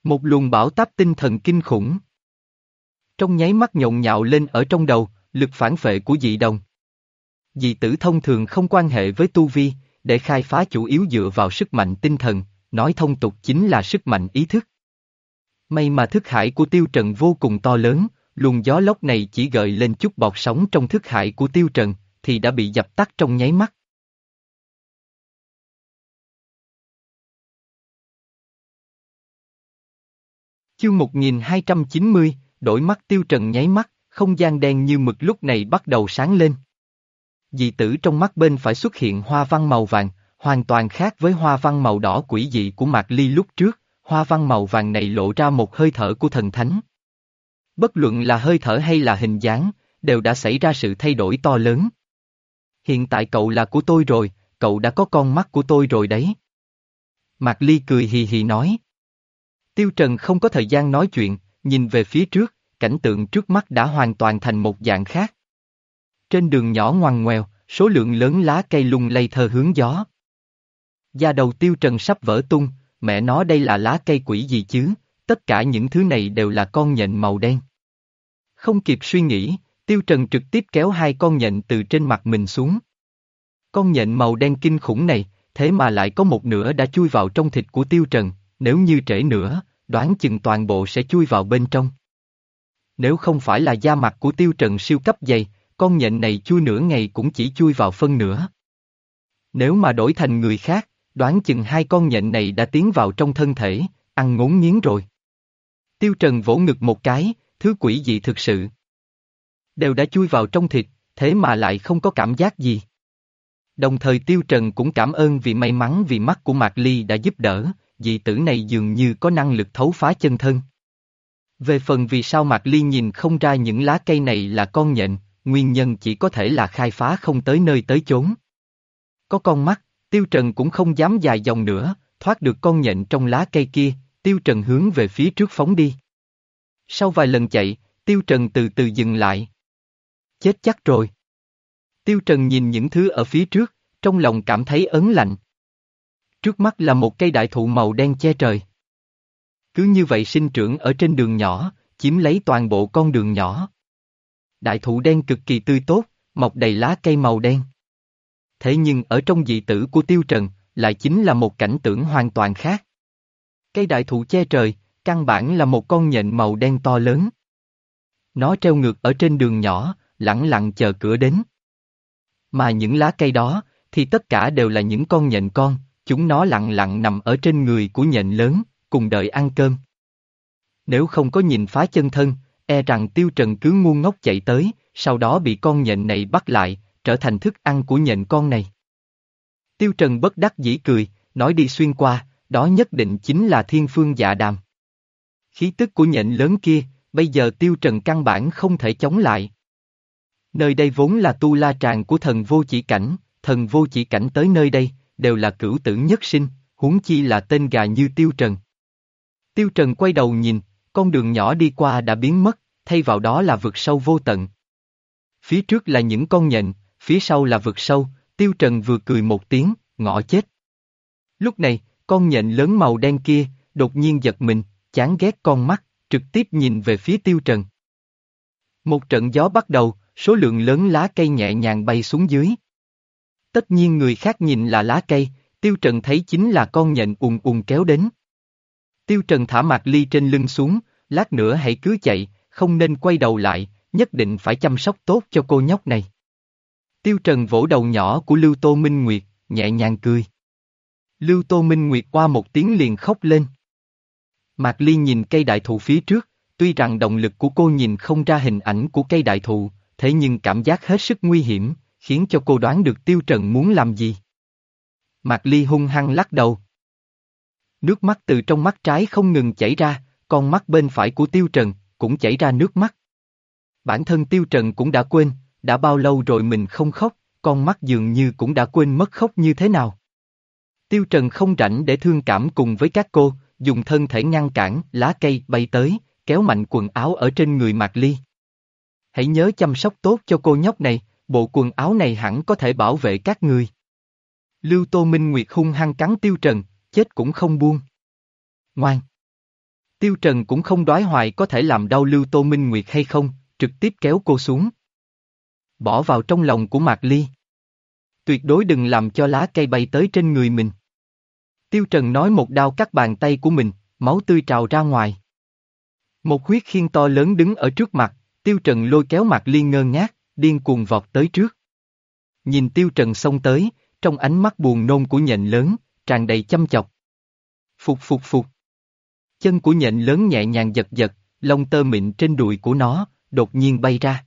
Một luồng bảo táp tinh thần kinh khủng. Trong nháy mắt nhộn nhạo lên ở trong đầu, lực phản phệ của dị đồng. Dị tử thông thường không quan hệ với tu vi, để khai phá chủ yếu dựa vào sức mạnh tinh thần, nói thông tục chính là sức mạnh ý thức. May mà thức hải của tiêu trần vô cùng to lớn, luồng gió lốc này chỉ gợi lên chút bọt sóng trong thức hải của tiêu trần, thì đã bị dập tắt trong nháy mắt. Chương 1290, đổi mắt tiêu trần nháy mắt, không gian đen như mực lúc này bắt đầu sáng lên. Dị tử trong mắt bên phải xuất hiện hoa văn màu vàng, hoàn toàn khác với hoa văn màu đỏ quỷ dị của Mạc Ly lúc trước, hoa văn màu vàng này lộ ra một hơi thở của thần thánh. Bất luận là hơi thở hay là hình dáng, đều đã xảy ra sự thay đổi to lớn. Hiện tại cậu là của tôi rồi, cậu đã có con mắt của tôi rồi đấy. Mạc Ly cười hì hì nói. Tiêu Trần không có thời gian nói chuyện, nhìn về phía trước, cảnh tượng trước mắt đã hoàn toàn thành một dạng khác. Trên đường nhỏ ngoằn ngoèo, số lượng lớn lá cây lung lay thơ hướng gió. Da đầu tiêu trần sắp vỡ tung, mẹ nó đây là lá cây quỷ gì chứ, tất cả những thứ này đều là con nhện màu đen. Không kịp suy nghĩ, tiêu trần trực tiếp kéo hai con nhện từ trên mặt mình xuống. Con nhện màu đen kinh khủng này, thế mà lại có một nửa đã chui vào trong thịt của tiêu trần, nếu như trễ nữa, đoán chừng toàn bộ sẽ chui vào bên trong. Nếu không phải là da mặt của tiêu trần siêu cấp dày, con nhện này chui nửa ngày cũng chỉ chui vào phân nửa. Nếu mà đổi thành người khác, đoán chừng hai con nhện này đã tiến vào trong thân thể, ăn ngốn nghiến rồi. Tiêu Trần vỗ ngực một cái, thứ quỷ dị thực sự. Đều đã chui vào trong thịt, thế mà lại không có cảm giác gì. Đồng thời Tiêu Trần cũng cảm ơn vì may mắn vì mắt của Mạc Ly đã giúp đỡ, dị tử này dường như có năng lực thấu phá chân thân. Về phần vì sao Mạc Ly nhìn không ra những lá cây này là con nhện, nguyên nhân chỉ có thể là khai phá không tới nơi tới chốn. Có con mắt, Tiêu Trần cũng không dám dài dòng nữa, thoát được con nhện trong lá cây kia, Tiêu Trần hướng về phía trước phóng đi. Sau vài lần chạy, Tiêu Trần từ từ dừng lại. Chết chắc rồi. Tiêu Trần nhìn những thứ ở phía trước, trong lòng cảm thấy ấn lạnh. Trước mắt là một cây đại thụ màu đen che trời. Cứ như vậy sinh trưởng ở trên đường nhỏ, chiếm lấy toàn bộ con đường nhỏ. Đại thụ đen cực kỳ tươi tốt, mọc đầy lá cây màu đen. Thế nhưng ở trong dị tử của Tiêu Trần, lại chính là một cảnh tượng hoàn toàn khác. Cây đại thụ che trời, căn bản là một con nhện màu đen to lớn. Nó treo ngược ở trên đường nhỏ, lặng lặng chờ cửa đến. Mà những lá cây đó, thì tất cả đều là những con nhện con, chúng nó lặng lặng nằm ở trên người của nhện lớn, cùng đợi ăn cơm. Nếu không có nhìn phá chân thân, e rằng tiêu trần cứ ngu ngốc chạy tới, sau đó bị con nhện này bắt lại, trở thành thức ăn của nhện con này. Tiêu trần bất đắc dĩ cười, nói đi xuyên qua, đó nhất định chính là thiên phương dạ đàm. Khí tức của nhện lớn kia, bây giờ tiêu trần căn bản không thể chống lại. Nơi đây vốn là tu la tràng của thần vô chỉ cảnh, thần vô chỉ cảnh tới nơi đây, đều là cửu tử nhất sinh, huống chi là tên gà như tiêu trần. Tiêu trần quay đầu nhìn, con đường nhỏ đi qua đã biến mất, thay vào đó là vực sâu vô tận. Phía trước là những con nhện, phía sau là vực sâu, tiêu trần vừa cười một tiếng, ngõ chết. Lúc này, con nhện lớn màu đen kia, đột nhiên giật mình, chán ghét con mắt, trực tiếp nhìn về phía tiêu trần. Một trận gió bắt đầu, số lượng lớn lá cây nhẹ nhàng bay xuống dưới. Tất nhiên người khác nhìn là lá cây, tiêu trần thấy chính là con nhện ùn ùn kéo đến. Tiêu Trần thả Mạc Ly trên lưng xuống, lát nữa hãy cứ chạy, không nên quay đầu lại, nhất định phải chăm sóc tốt cho cô nhóc này. Tiêu Trần vỗ đầu nhỏ của Lưu Tô Minh Nguyệt, nhẹ nhàng cười. Lưu Tô Minh Nguyệt qua một tiếng liền khóc lên. Mạc Ly nhìn cây đại thụ phía trước, tuy rằng động lực của cô nhìn không ra hình ảnh của cây đại thụ, thế nhưng cảm giác hết sức nguy hiểm, khiến cho cô đoán được Tiêu Trần muốn làm gì. Mạc Ly hung hăng lắc đầu. Nước mắt từ trong mắt trái không ngừng chảy ra, con mắt bên phải của Tiêu Trần cũng chảy ra nước mắt. Bản thân Tiêu Trần cũng đã quên, đã bao lâu rồi mình không khóc, con mắt dường như cũng đã quên mất khóc như thế nào. Tiêu Trần không rảnh để thương cảm cùng với các cô, dùng thân thể ngăn cản, lá cây bay tới, kéo mạnh quần áo ở trên người Mạc Ly. Hãy nhớ chăm sóc tốt cho cô nhóc này, bộ quần áo này hẳn có thể bảo vệ các người. Lưu Tô Minh Nguyệt hung hăng cắn Tiêu Trần, chết cũng không buông. Ngoan! Tiêu Trần cũng không đoái hoài có thể làm đau Lưu Tô Minh Nguyệt hay không, trực tiếp kéo cô xuống. Bỏ vào trong lòng của Mạc Ly. Tuyệt đối đừng làm cho lá cây bay tới trên người mình. Tiêu Trần nói một đao cắt bàn tay của mình, máu tươi trào ra ngoài. Một huyết khiên to lớn đứng ở trước mặt, Tiêu Trần lôi kéo Mạc Ly ngơ ngác, điên cuồng vọt tới trước. Nhìn Tiêu Trần xông tới, trong ánh mắt buồn nôn của nhện lớn, tràn đầy chăm chọc. Phục phục phục. Chân của nhện lớn nhẹ nhàng giật giật, lông tơ mịn trên đùi của nó, đột nhiên bay ra.